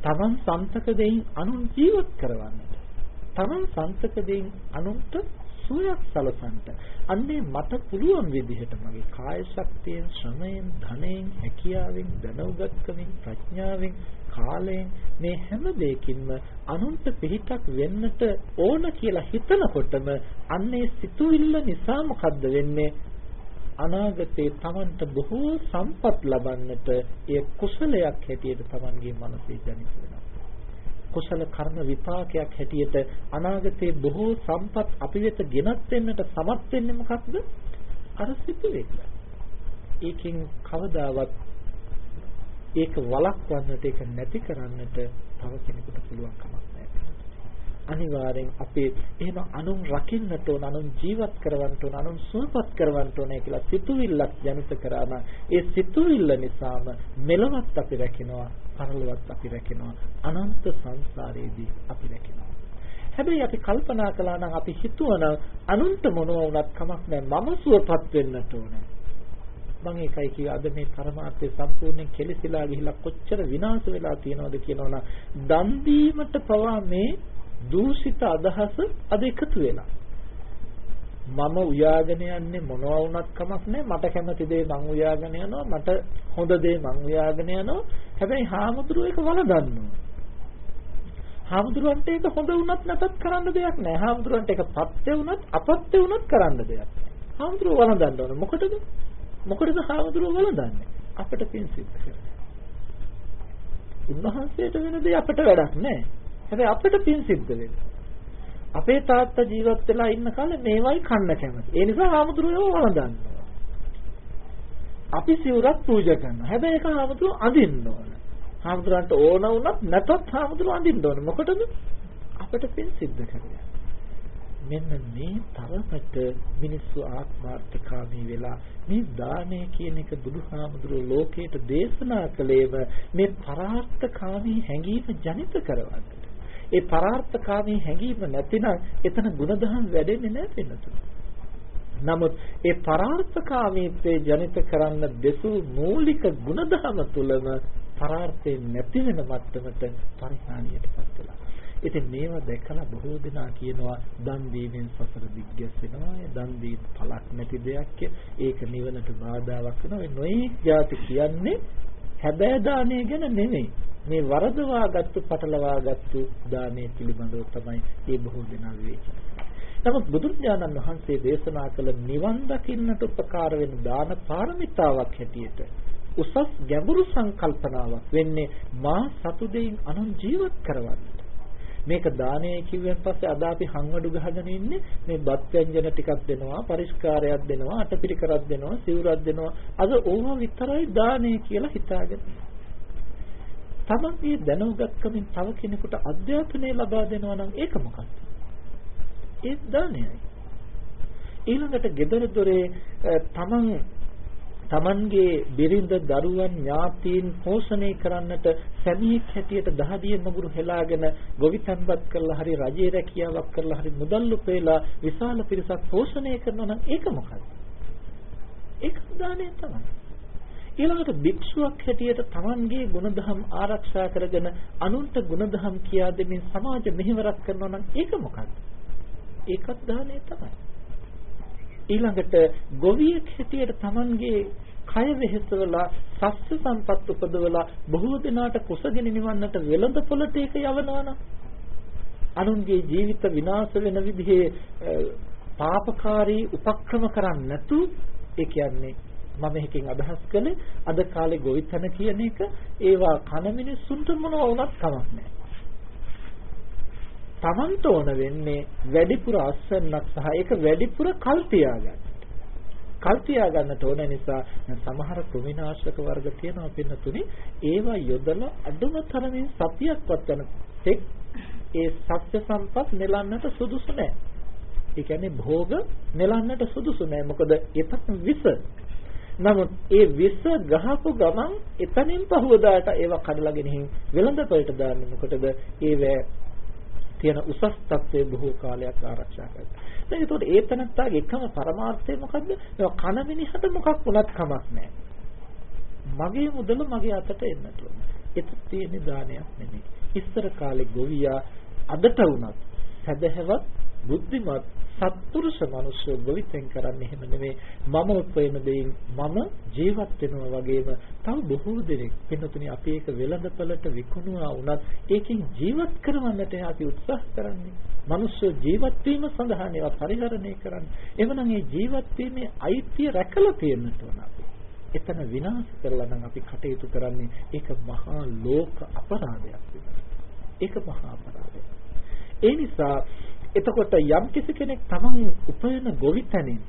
තමන් සන්තක දෙයින් අනුන් ජීවත් කරවන්නට. තමන් සන්තක දෙයින් අනුන්ට සුවයක් සලසන්ට. අන්නේ මට පුළුවන් විදිහට මගේ කාය ශක්තියෙන්, ශ්‍රමයෙන්, ධනයෙන්, හැකියාවෙන්, දැනුගත්කමින්, ප්‍රඥාවෙන්, කාලයෙන් මේ හැම දෙයකින්ම අනුන්ට පිහිටක් වෙන්නට ඕන කියලා හිතනකොටම අන්නේ සිතුවිල්ල නිසා මොකද්ද වෙන්නේ? අනාගතේ Tamanට බොහෝ සම්පත් ලබන්නට ඒ කුසලයක් හැටියට Tamanගේ මනසේ ජනිත වෙනවා. කුසල කර්ම විපාකයක් හැටියට අනාගතයේ බොහෝ සම්පත් අපි වෙත ගෙනත් දෙන්නට සමත් වෙන්නේ මොකක්ද? අර සිතුවිල්ල. ඒකෙන් කවදාවත් ඒක වළක්වන්නට ඒක නැති කරන්නට තව කෙනෙකුට පුළුවන් කමක් නැහැ. අනිවාර්යෙන් අපේ එහෙම අනුන් රකින්නට ඕන අනුන් ජීවත් කරවන්නට ඕන අනුන් සුවපත් කරවන්නට ඕනේ කියලා සිතුවිල්ලක් ජනිත කරාම ඒ සිතුවිල්ල නිසාම මෙලවත් අපි රැකිනවා පරලොවත් අපි රැකෙනවා අනන්ත සංසාරයේදී අපි රැකෙනවා. හැබැයි අපි කල්පනා කළා නම් අපි හිතුවනම් අනුන්ට මොනවා වුණත් කමක් නැහැ මම සුවපත් වෙන්නට ඕනේ. මම ඒකයි කිව්වේ අද මේ පරමාර්ථය සම්පූර්ණයෙන් කෙලිසිලා ගිහිලා කොච්චර විනාශ වෙලා තියෙනවද කියනවනම් දන් දීමට පවා මේ දූෂිත අදහස අද එකතු වෙලා මම උයාගෙන යන්නේ මොනවා වුණත් කමක් නැහැ. මට කැමති දේ මං උයාගෙන යනවා. මට හොඳ දේ මං උයාගෙන යනවා. හැබැයි හාමුදුරුවෝ ඒක වලදන්නවා හාමුදුරුවන්ට ඒක හොඳ වුණත් නැතත් කරන්න දෙයක් නැහැ. හාමුදුරුවන්ට ඒක පත්‍ය වුණත් අපත්‍ය වුණත් කරන්න දෙයක් හාමුදුරුවෝ වලදන්න ඕන. මොකටද? මොකටද හාමුදුරුවෝ වලදන්නේ අපිට පින් සිද්ධ කරන්න. උන්වහන්සේට වෙන දේ අපිට වැඩක් නැහැ. හැබැයි අපිට පින් සිද්ධ වෙනවා අපේ තාත්තා ජීවත් වෙලා ඉන්න කාලේ මේවයි කන්න කැමති. ඒ නිසා හාමුදුරුවෝ වළඳනවා. අපි සිවුරක් පූජා කරනවා. හැබැයි ඒක හාමුදුරුවෝ අඳින්න ඕන. හාමුදුරන්ට ඕන වුණත් නැතත් හාමුදුරුවෝ අඳින්න ඕන. මොකටද? අපිට පින් සිද්ධ කරගන්න. මෙන්න මේ තරමට මිනිස්සු ආත්මාර්ථකාමී වෙලා මේ දානය කියන එක බුදුහාමුදුරුවෝ ලෝකයට දේශනා කළේම මේ පරාර්ථකාමී හැඟීම ජනිත කරවන්නට. ඒ පරාර්ථකාමී හැඟීම නැතිනම් එතන ಗುಣධම් වැඩෙන්නේ නැහැ වෙනතුන. නමුත් ඒ පරාර්ථකාමීත්වයේ ජනිත කරන්න දෙසූ මූලික ಗುಣධම තුලම පරාර්ථේ නැති වෙන මට්ටමට පරිහානියටපත් වෙනවා. ඉතින් මේවා දැකලා බොහෝ දෙනා කියනවා දන් දීමෙන් සසර දිග්ගැස්සෙනවා දන් දීම පළක් නැති දෙයක් ඒක නිවනට බාධාවක් වෙනවා නොයි જાති කියන්නේ හැබෑ දාණය ගැන නෙමෙයි මේ වරදවාගත්තු පටලවාගත්තු දානයේ පිළිබඳව තමයි මේ බොහෝ දෙනා විවේචනය. නමුත් බුදුරජාණන් වහන්සේ දේශනා කළ නිවන් දකින්නට උපකාර වෙන දාන පාරමිතාවක් හැටියට උසස් ගැඹුරු සංකල්පනාවක් වෙන්නේ මා සතු දෙයින් අනුන් ජීවත් කරවන්නට. මේක දානය කිව්වන් පස්සේ අද අපි හංවඩු ගහගෙන ඉන්නේ මේ බත් ව්‍යංජන ටිකක් දෙනවා පරිස්කාරයක් දෙනවා අටපිරිකරක් දෙනවා සිවුරක් දෙනවා. අද ඕවා විතරයි දානය කියලා හිතාගෙන තමන්ගේ දැනුගත්කමින් තව කෙනෙකුට අධ්‍යාපනය ලබා දෙනවා නම් ඒක මොකක්ද? ඒ දානයයි. ඊළඟට gedara dore තමන් තමන්ගේ බිරිඳ දරුවන් ඥාතීන් පෝෂණය කරන්නට සැමියෙක් හැටියට දහදිය මගුරු හෙලාගෙන ගොවිතැන්පත් කරලා හරි රජේ රැකියාවක් කරලා හරි මුදල් උපයලා විශාල පිරිසක් පෝෂණය කරනවා නම් ඒක මොකක්ද? ඒක දානය තමයි. ඊළඟට භික්ෂුවක් හැටියට තමන්ගේ ගුණධම් ආරක්ෂා කරගෙන අනුන්ට ගුණධම් කියා දෙමින් සමාජ මෙහෙවරක් කරනවා නම් ඒක මොකක්ද? ඒකත් දානය තමයි. ඊළඟට ගොවියෙක් හැටියට Tamanගේ කය වෙහෙසවලා සස්්‍ය සම්පත් උපදවලා බොහෝ දෙනාට කුසගෙන නිවන්නට වෙළඳ පොළට ඒක යවනවනම් අනුන්ගේ ජීවිත විනාශ වෙන විදිහේ පාපකාරී උපක්‍රම කරන්නේ නැතු ඒ කියන්නේ මම එකකින් අදහස් කළේ අද කාලේ ගොවිතැන කියන එක ඒවා කන මිනිස්සුන්ට මොනවා වුණත් කමක් නැහැ. Tamanට ඕන වෙන්නේ වැඩිපුර අස්සන්නක් සහ ඒක වැඩිපුර කල් තියාගන්න. කල් තියා ගන්නට ඕන නිසා සමහර කෘමිනාශක වර්ග තියෙනවා පින්නතුනි ඒවා යොදලා අඩුම තරමින් සතියක්වත් යන තෙක් ඒ සත්‍ය සම්පත් නෙලන්නට සුදුසු නැහැ. ඒ කියන්නේ භෝග නෙලන්නට සුදුසු නැහැ. මොකද ඒතත් විස. නමුත් ඒ විස ගහපු ගමන් එතනින් පහවදාට ඒවා කඩලා ගෙනihin වෙළඳපොළට දාන්නේ මොකටද? ඒ තියෙන උසස් තත්ත්වයේ බොහෝ කාලයක් ආරක්ෂා කරගන්න. දැන් ඒතකොට ඒ තනත්තාගේ එකම පරමාර්ථය මොකද්ද? ඒවා කන මිනිහට මොකක් වුණත් කමක් නැහැ. මගේ මුදල මගේ අතට එන්නට ඕන. ඒක තියෙන දානයක් නෙමෙයි. ඉස්සර කාලේ ගොවියා අදට වුණත් සදහවත් බුද්ධිමත් සත්පුරුෂ මිනිස්සු ගොවිතැන් කරන්නේ එහෙම නෙමෙයි. මම උපයන දෙයින් මම ජීවත් වෙනවා වගේම තව බොහෝ දෙනෙක් පින්නතුනි අපි ඒක වෙළඳපළට විකුණුවා වුණත් ඒකෙන් ජීවත් කරවන්නට අපි උත්සාහ කරන්නේ. මිනිස්සු ජීවත් වීම සඳහා ඒවා පරිහරණය කරන්නේ. එවනම් මේ ජීවත් වීමේ අයිතිය රැකලා තියෙන්නට ඕන අපි. එතන විනාශ කරලා නම් අපි කටයුතු කරන්නේ ඒක මහා ලෝක අපරාධයක් වෙනවා. ඒක මහා අපරාධයක්. ඒ නිසා එතකොට යම් කිසි කෙනෙක් තමන් උපයන ගොවිතැනින්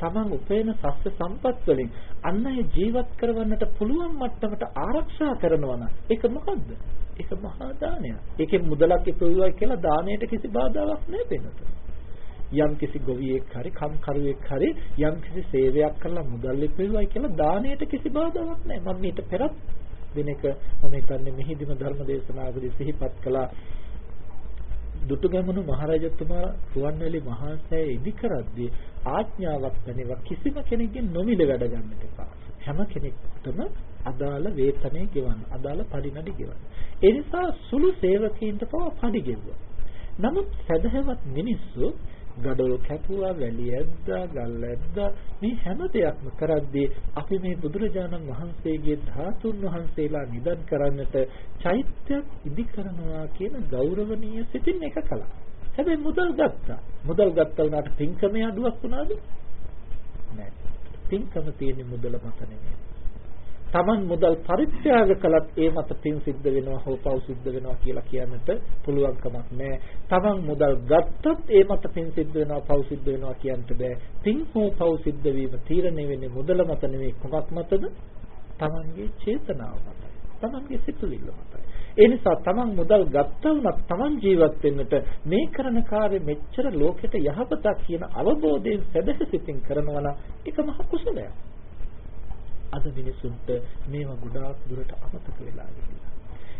තමන් උපයන සස්්‍ය සම්පත් වලින් අන් අය ජීවත් කරවන්නට පුළුවන් මට්ටමට ආරක්ෂා කරනවා නම් ඒක මොකද්ද? ඒක මහා දානයක්. ඒකෙන් මුදලක් ඉපදුවයි කියලා දාණයට කිසි බාධාවක් නැහැ වෙනත. යම් කිසි ගොවියෙක් හරි කම්කරුවෙක් හරි යම් කිසි සේවයක් කරලා මුදල් ඉපදුවයි කියලා දාණයට කිසි බාධාවක් නැහැ. මම ඊට පෙරත් දිනක මම හිතන්නේ මෙහිදීම ධර්ම දේශනාවකදී සිහිපත් කළා දුටුගැමුණු මහරජතුමා රුවන්වැලි මහා සෑය ඉදි කරද්දී ආඥාවක් දැනෙව කිසිම කෙනෙක්ගෙන් නොමිල වැඩ ගන්නට එපා. හැම කෙනෙකුටම අදාළ වේතනය ගෙවන්න, අදාළ පරිණඩි ගෙවන්න. ඒ නිසා සුළු සේවකීන්ට පවා පඩි ගෙවුවා. නමුත් සදහවත් මිනිස්සු ගඩොල් කැපුවා, වැලි ඇද්දා, ගල් ඇද්දා මේ හැම දෙයක්ම කරද්දී අපි මේ බුදුරජාණන් වහන්සේගේ ධාතුන් වහන්සේලා නිදන් කරන්නට චෛත්‍යයක් ඉදි කරනවා කියන ගෞරවනීය සිතින් එක කළා. හැබැයි මුදල් ගත්තා. මුදල් ගත්තා වුණාට පින්කමේ අඩුවක් වුණාද? නැහැ. පින්කම තියෙන්නේ මුදල මත නෙමෙයි. Taman මුදල් පරිත්‍යාග කළත් ඒ මත පින් සිද්ධ වෙනවා හෝ පව් සිද්ධ වෙනවා කියලා කියන්නට පුළුවන් කමක් නැහැ. Taman මුදල් ගත්තත් ඒ මත පින් සිද්ධ වෙනවා පව් සිද්ධ වෙනවා කියන්නට බෑ. පින් හෝ පව් සිද්ධ වීම තීරණය වෙන්නේ මුදල මත නෙවෙයි කොමක් මතද? Tamanගේ චේතනාව මතයි. Tamanගේ සිතුවිල්ල මතයි. ඒ නිසා තමන් මුදල් ගත්තා වුණත් තමන් ජීවත් වෙන්නට මේ කරන කාර්ය මෙච්චර ලෝකෙට යහපතක් කියන අවබෝධයෙන් සැදැහැසිතින් කරනවා නම් ඒක මහ කුසලයක්. අද මිනිසුන්ට මේවා ගොඩාක් දුරට අමතක වෙලා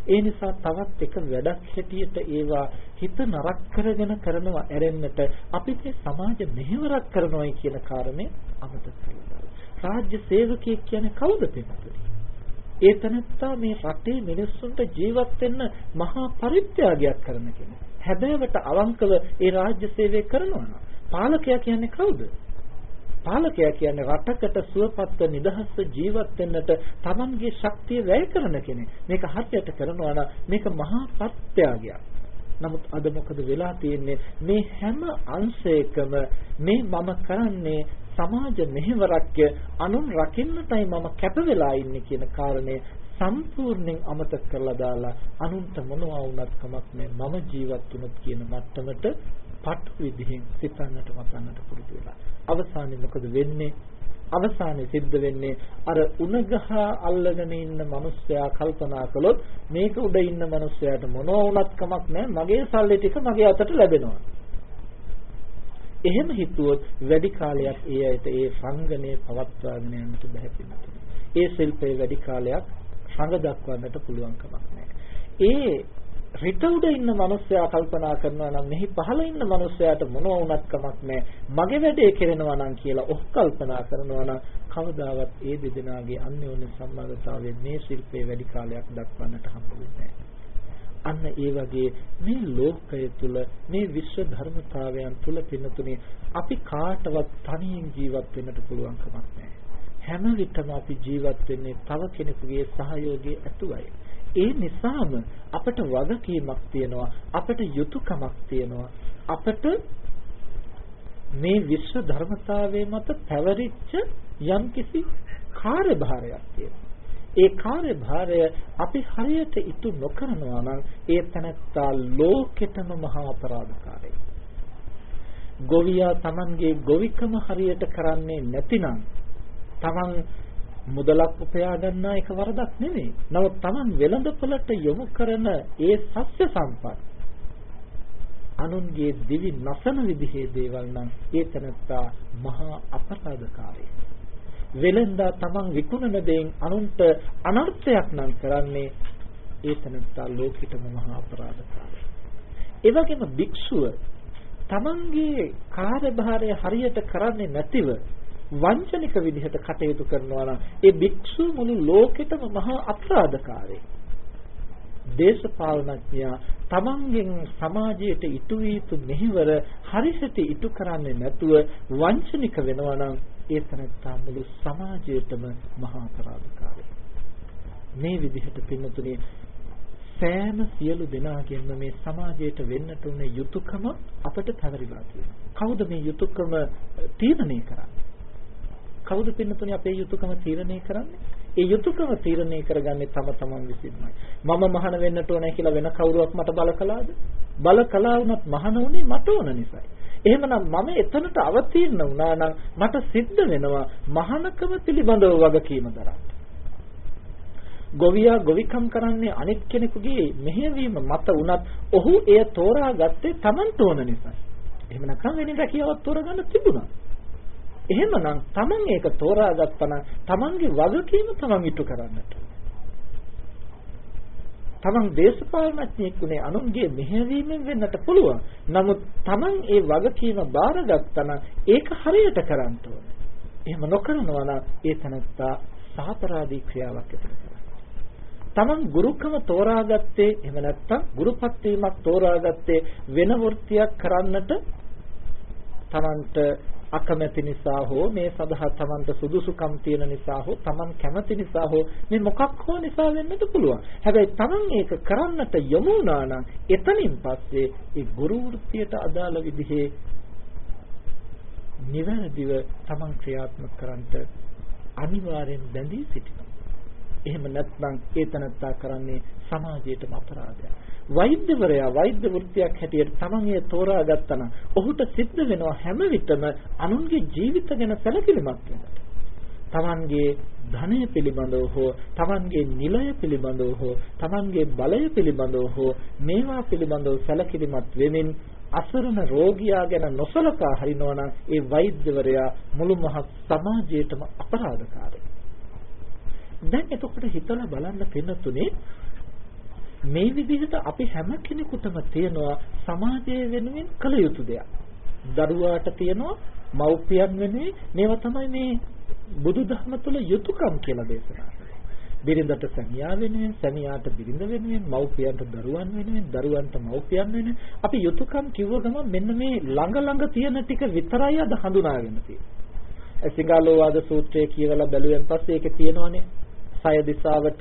ඒ නිසා තවත් එක වැඩක් හැටියට ඒවා හිත නරක කරගෙන කරනවා ඇරෙන්නට අපි මේ සමාජ මෙහෙවරක් කරනවායි කියන කාරණේ අමතක කරලා. රාජ්‍ය සේවකයෙක් කියන්නේ කවුද පිටුතුනි? ඒ තනත්තා මේ රටේ මිනිස්සුන්ට ජීවත් වෙන්න මහා පරිත්‍යාගයක් කරන කෙනෙක්. හැබෑවට අවංකව ඒ රාජ්‍ය සේවය කරනවා. පාලකයා කියන්නේ කවුද? පාලකයා කියන්නේ රටකට සුවපත්ව නිදහස්ව ජීවත් වෙන්නට Tamanගේ ශක්තිය වැය කරන කෙනෙක්. මේක හරියට කරනවා නම් මේක මහා පත්‍යාගයක්. නමුත් අද මොකද වෙලා තියෙන්නේ මේ හැම අංශයකම මේ මම කරන්නේ සමාජ මෙහෙවරක්ය අනුන් රකින්නටයි මම කැප වෙලා ඉන්නේ කියන කාරණය සම්පූර්ණයෙන් අමතක කරලා දාලා අනුන්ට මොනවා වුණත් කමක් නැහැ මම ජීවත් වුණොත් කියන මට්ටමට පටු විදිහින් සිතන්නට මතන්නට පුරුදු වෙලා අවසානයේ මොකද වෙන්නේ අවසානයේ සිද්ධ වෙන්නේ අර උණගහ අල්ලගෙන ඉන්න මිනිස්සයා කල්පනා කළොත් මේක උඩ ඉන්න මිනිස්සයාට මොනවා වුණත් කමක් නැහැ මගේ සල්ලි ටික මගේ අතට ලැබෙනවා එහෙම හිතුවොත් වැඩි කාලයක් ඒ ඇයිට ඒ රංගනය පවත්වාගෙන යන්නට බැහැ පිළිතුරු. ඒ ශිල්පයේ වැඩි කාලයක් රඟ දක්වන්නට පුළුවන් කමක් නැහැ. ඒ රිට උඩ ඉන්න මිනිස්සයා කල්පනා කරනවා නම් මෙහි පහළ ඉන්න මිනිස්සයාට මොනවා වුණත් කමක් නැහැ. මගේ වැඩේ කෙරෙනවා නම් කියලා ඔහු කල්පනා කරනවා නම් කවදාවත් ඒ දෙදෙනාගේ අන්‍යෝන්‍ය සම්බන්ධතාවයෙන් මේ ශිල්පයේ වැඩි කාලයක් දක්වන්නට හම්බ වෙන්නේ නැහැ. අන්න ඒ වගේ මේ ලෝකය තුල මේ විශ්ව ධර්මතාවයන් තුල පින්නතුනේ අපි කාටවත් තනියෙන් ජීවත් වෙන්නට පුළුවන් කමක් නැහැ. හැම විටම අපි ජීවත් වෙන්නේ තව කෙනෙකුගේ සහයෝගයේ ඇතුවයි. ඒ නිසාම අපට වගකීමක් තියෙනවා අපට යුතුයකමක් තියෙනවා අපට මේ විශ්ව ධර්මතාවයේ මත පැවරිච්ච යම්කිසි කාර්යභාරයක් තියෙනවා ඒ කාර්යභාරය අපි හරියට ඉටු නොකරනවා නම් ඒ තනත්තා ලෝකෙටම මහා අපරාධකාරයි. ගොවියා Tamanගේ ගොවිකම හරියට කරන්නේ නැතිනම් Taman මුදලක් උපයා ගන්නා එක වරදක් නෙමෙයි. නමුත් Taman වෙළඳපොළට යොමු කරන ඒ සස්්‍ය සම්පත් අනුන්ගේ දිවි නසන විදිහේ දේවල් නම් ඒ තනත්තා මහා අපරාධකාරයි. වෙලෙන්දා තමන් විකුණන දෙයින් අනුන්ට අනර්ථයක් නම් කරන්නේ ඒ තනත්තා ලෝකෙටම මහා අපරාධකාරයි. ඒ වගේම භික්ෂුව තමන්ගේ කාර්යභාරය හරියට කරන්නේ නැතිව වංචනික විදිහට කටයුතු කරනවා නම් ඒ භික්ෂුව මුළු ලෝකෙටම මහා අපරාධකාරයි. දේශපාලනඥයා තමන්ගෙන් සමාජයට ඉටු වී යුතු මෙහෙවර හරියට ඉටු කරන්නේ නැතුව වංචනික වෙනවා නම් ඒ තනත්තා මුළු සමාජයටම මහා අපරාධකාරයි. මේ විදිහට පින්නතුනේ සෑම සියලු දෙනාගෙන්ම මේ සමාජයට වෙන්නට උන යුතුයකම අපට පැවරිලා තියෙනවා. කවුද මේ යුතුයකම තීරණය කරන්නේ? කවුද පින්නතුනේ අපේ යුතුයකම තීරණය කරන්නේ? ඒ යුතුයකම තීරණය කරගන්නේ තම තමන් විසින්මයි. මම මහාන වෙන්නට ඕනේ කියලා වෙන කවුරුවක් මට බල කළාද? බල කළා වුණත් මහාන උනේ මට ඕන නිසායි. එහෙමනම් මම එතනට අවතීර්ණ වුණා නම් මට සිද්ධ වෙනවා මහානකම පිළිබඳව වගකීම දරන්න. ගොවියා ගොවිකම් කරන්නේ අනිත් කෙනෙකුගේ මෙහෙයවීම මත වුණත් ඔහු එය තෝරාගත්තේ Tamanට ඕන නිසා. එහෙම නැත්නම් වෙනින් රැකියාවක් තෝරගන්න තිබුණා. එහෙමනම් Taman ඒක තෝරාගත්තා නම් Tamanගේ වගකීම Taman ඉටු කරන්නට. තමන් දේශපාලනඥයෙක් උනේ අනුන්ගේ මෙහෙයවීමෙන් වෙන්නට පුළුවන්. නමුත් තමන් ඒ වගකීම බාරගත්තා නම් ඒක හරියට කරන්න ඕනේ. එහෙම නොකරනවා නම් ඒ තනත්තා සාපරාධී ක්‍රියාවක් ඇති තමන් ගුරුකම තෝරාගත්තේ එහෙම නැත්නම් ගුරුපත් වීමක් තෝරාගත්තේ වෙන වෘත්තියක් කරන්නට තමන්ට අකමැති නිසා හෝ මේ සඳහා Tamanට සුදුසුකම් තියෙන නිසා හෝ Taman කැමති නිසා හෝ මේ මොකක් හෝ නිසා වෙන්නත් පුළුවන්. හැබැයි Taman ඒක කරන්නට යොමු වුණා නම් එතනින් පස්සේ ඒ ගුරු වෘත්තියට අදාළ විදිහේ නිවැරදිව Taman ක්‍රියාත්මක කරන්නට අනිවාර්යෙන් බැඳී සිටිනවා. එහෙම නැත්නම් ඒ තනත්තා කරන්නේ සමාජයටම අපරාධයක්. වෛද්‍යවරයා වෛද්‍ය වෘත්තියක් හැටියට තමන් ඒ තෝරා ගත්තා නම් ඔහුට සිද්ධ වෙනවා හැම විටම අනුන්ගේ ජීවිත ගැන සැලකිලිමත් වෙන්න. තමන්ගේ ධනය පිළිබඳව හෝ තමන්ගේ නිලය පිළිබඳව හෝ තමන්ගේ බලය පිළිබඳව හෝ මේවා පිළිබඳව සැලකිලිමත් වෙමින් අසරණ රෝගියා ගැන නොසලකා හරිනවා නම් ඒ වෛද්‍යවරයා මුළු මහත් සමාජයටම අපරාධකාරයි. දැන් එතකොට හිතලා බලන්න පින්නතුනේ මේ විදිහට අපි හැම කෙනෙකුටම තියෙනවා සමාජය වෙනුවෙන් කළ යුතු දෙයක්. දරුවාට තියෙනවා මව්පියන් වෙනුවෙන් මේවා තමයි මේ බුදුදහම තුළ යුතුයකම් කියලා දේශනා කරන්නේ. බිරිඳට සැමියා වෙනුවෙන්, සැමියාට බිරිඳ වෙනුවෙන්, මව්පියන්ට දරුවන් වෙනුවෙන්, දරුවන්ට මව්පියන් වෙනුවෙන් අපි යුතුයකම් කිව්ව ගමන් මෙන්න මේ ළඟ ළඟ තියෙන ටික විතරයි අද හඳුනාගෙන තියෙන්නේ. සිංහලෝවාද සූත්‍රය කියවලා බැලුවෙන් පස්සේ ඒකේ තියෙනවානේ සය දිසාවට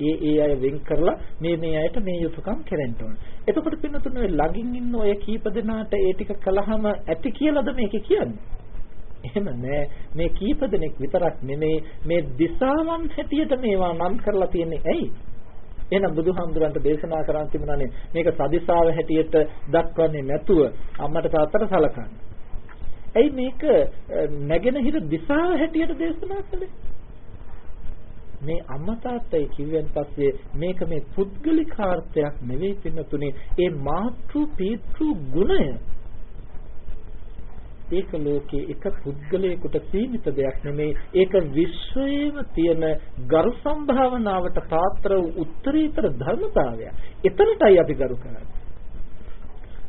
ඒ ඒ අය වෙන් කරලා මේ මේ අයට මේ යුතුයකම් කෙරෙන්න ඕන. එතකොට පින්නතුනේ ළඟින් ඉන්න ඔය කීප දෙනාට ඒ ටික කළාම ඇති කියලාද මේකේ කියන්නේ? එහෙම නෑ මේ කීප දෙනෙක් විතරක් නෙමේ මේ දිසාවන් හැටියට මේවා නම් කරලා තියෙන්නේ ඇයි? එහෙනම් බුදුහාමුදුරන්ට දේශනා කරන් තිබුණානේ මේක සදිසාව හැටියට දක්වන්නේ නැතුව අම්මට තාත්තට සලකන්න. ඇයි මේක නැගෙනහිර දිසාව හැටියට දේශනා කළේ? මේ අම්මා තාත්තයි කිව්වන් පස්සේ මේක මේ පුද්ගලිකාර්ථයක් නෙවෙයි පින්නතුනේ ඒ මාතෘ පීතෘ ගුණය ඒක ලෝකේ එක පුද්ගලයෙකුට සීමිත දෙයක් නෙමෙයි ඒක විශ්වයේම තියෙන ගරු සම්භාවනාවට පාත්‍ර වූ උත්තරීතර ධර්මතාවය. එතනටයි අපි ගරු කරන්නේ.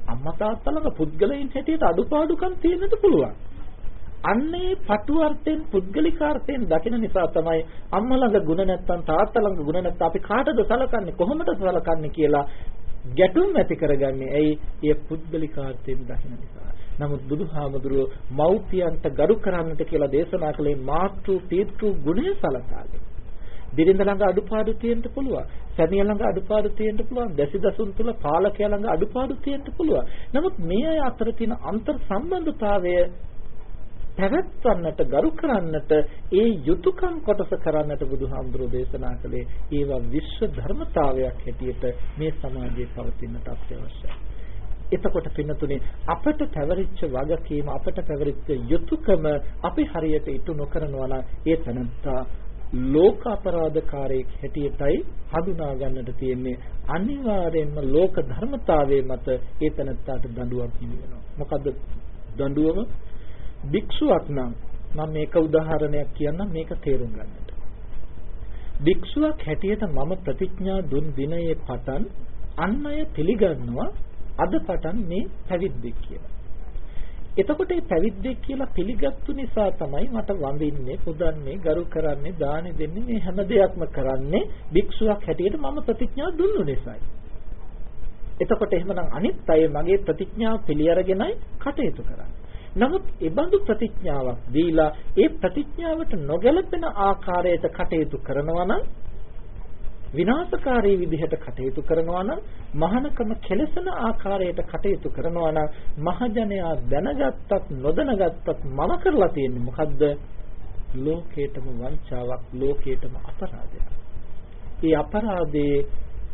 අම්මා තාත්තා ළඟ පුද්ගලයන් හැටියට අඩුපාඩුකම් තියෙන්නත් පුළුවන්. අන්නේ පටු අර්ථයෙන් පුද්ගලික අර්ථයෙන් දකින නිසා තමයි අම්මා ළඟ ಗುಣ නැත්තම් තාත්තා ළඟ ಗುಣ නැත්තම් අපි කාටද සලකන්නේ කොහොමද සලකන්නේ කියලා ගැටුම් ඇති කරගන්නේ ඇයි? ඒ පුද්ගලික අර්ථයෙන් දකින නිසා. නමුත් බුදුහාමුදුරුව මෞපියන්ට ගරු කරන්නට කියලා දේශනා කළේ මාතෘ පීතෘ ගුණය සලකාගෙන. බිරිඳ ළඟ අඩුපාඩු තියෙන්න පුළුවන්. සැමියා ළඟ අඩුපාඩු තියෙන්න පුළුවන්. දැසිදසුන් තුල පාලකයා ළඟ අඩුපාඩු තියෙන්න පුළුවන්. නමුත් මේ අය අතර තියෙන අන්තර් සම්බන්ධතාවය පැවැත්වන්නට ගරු කරන්නට ඒ යුතුයකම් කොටස කරන්නට බුදුහාමුදුරෝ දේශනා කළේ ඒවා විශ්ව ධර්මතාවයක් හැටියට මේ සමාජයේ පවතින්නට අත්‍යවශ්‍යයි. එතකොට පින්නතුනේ අපට පැවරිච්ච වගකීම අපට පැවරිච්ච යුතුයකම අපි හරියට ඉටු නොකරනවා නම් ඒ තනත්තා ලෝක අපරාධකාරයෙක් හැටියටයි හඳුනා ගන්නට තියෙන්නේ. අනිවාර්යයෙන්ම ලෝක ධර්මතාවයේ මත ඒ තනත්තාට දඬුවම් හිමි වෙනවා මොකද්ද දඬුවම? භික්ෂුවක් නම් මම මේක උදාහරණයක් කියන්නම් මේක තේරුම් ගන්නට. භික්ෂුවක් හැටියට මම ප්‍රතිඥා දුන් දිනයේ පටන් අන් අය පිළිගන්නවා අද පටන් මේ පැවිද්දෙක් කියලා. එතකොට මේ පැවිද්දෙක් කියලා පිළිගත්තු නිසා තමයි මට වඳින්නේ, පුදන්නේ, ගරු කරන්නේ, දාන දෙන්නේ මේ හැම දෙයක්ම කරන්නේ භික්ෂුවක් හැටියට මම ප්‍රතිඥා දුන්නු නිසායි. එතකොට එහෙමනම් අනිත් අය මගේ ප්‍රතිඥාව පිළිඅරගෙනයි කටයුතු කරන්නේ. නමුත් ඒබඳු ප්‍රතිඥාවක් දීලා ඒ ප්‍රතිඥාවට නොගැලපෙන ආකාරයට කටයුතු කරනවා නම් විනාශකාරී විදිහට කටයුතු කරනවා නම් මහානකම කෙලසන ආකාරයට කටයුතු කරනවා නම් මහජනයා දැනගත්තත් නොදැනගත්තත් මම කරලා තියෙන්නේ මොකද්ද ලෝකේටම වංචාවක් ලෝකේටම අපරාධයක්. ඒ අපරාධයේ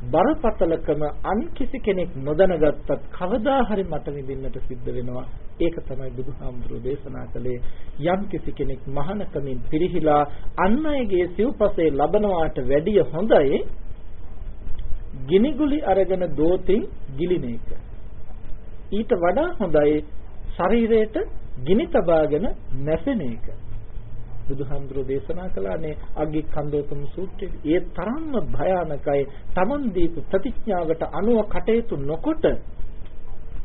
බරපතලකම අන් කිසි කෙනෙක් නොදැනගත්තත් කවදා හරි මට විඳින්නට සිද්ධ වෙනවා. ඒක තමයි බුදුහාමුදුරෝ දේශනා කළේ යම් කිසි කෙනෙක් මහානකමින් පිරිහිලා අන් අයගේ සිව්පසේ ලබනවාට වැඩිය හොඳයි ගිනිගුලි අරගෙන දෝතින් ගිලින එක. ඊට වඩා හොඳයි ශරීරයට ගිනි තබාගෙන නැසෙන එක. බුදුහාමුදුරෝ දේශනා කළානේ අග්ගි කන්දෝතම සූත්‍රයේ. ඒ තරම්ම භයානකයි. Taman දීපු ප්‍රතිඥාවට අනුව කටයුතු නොකොට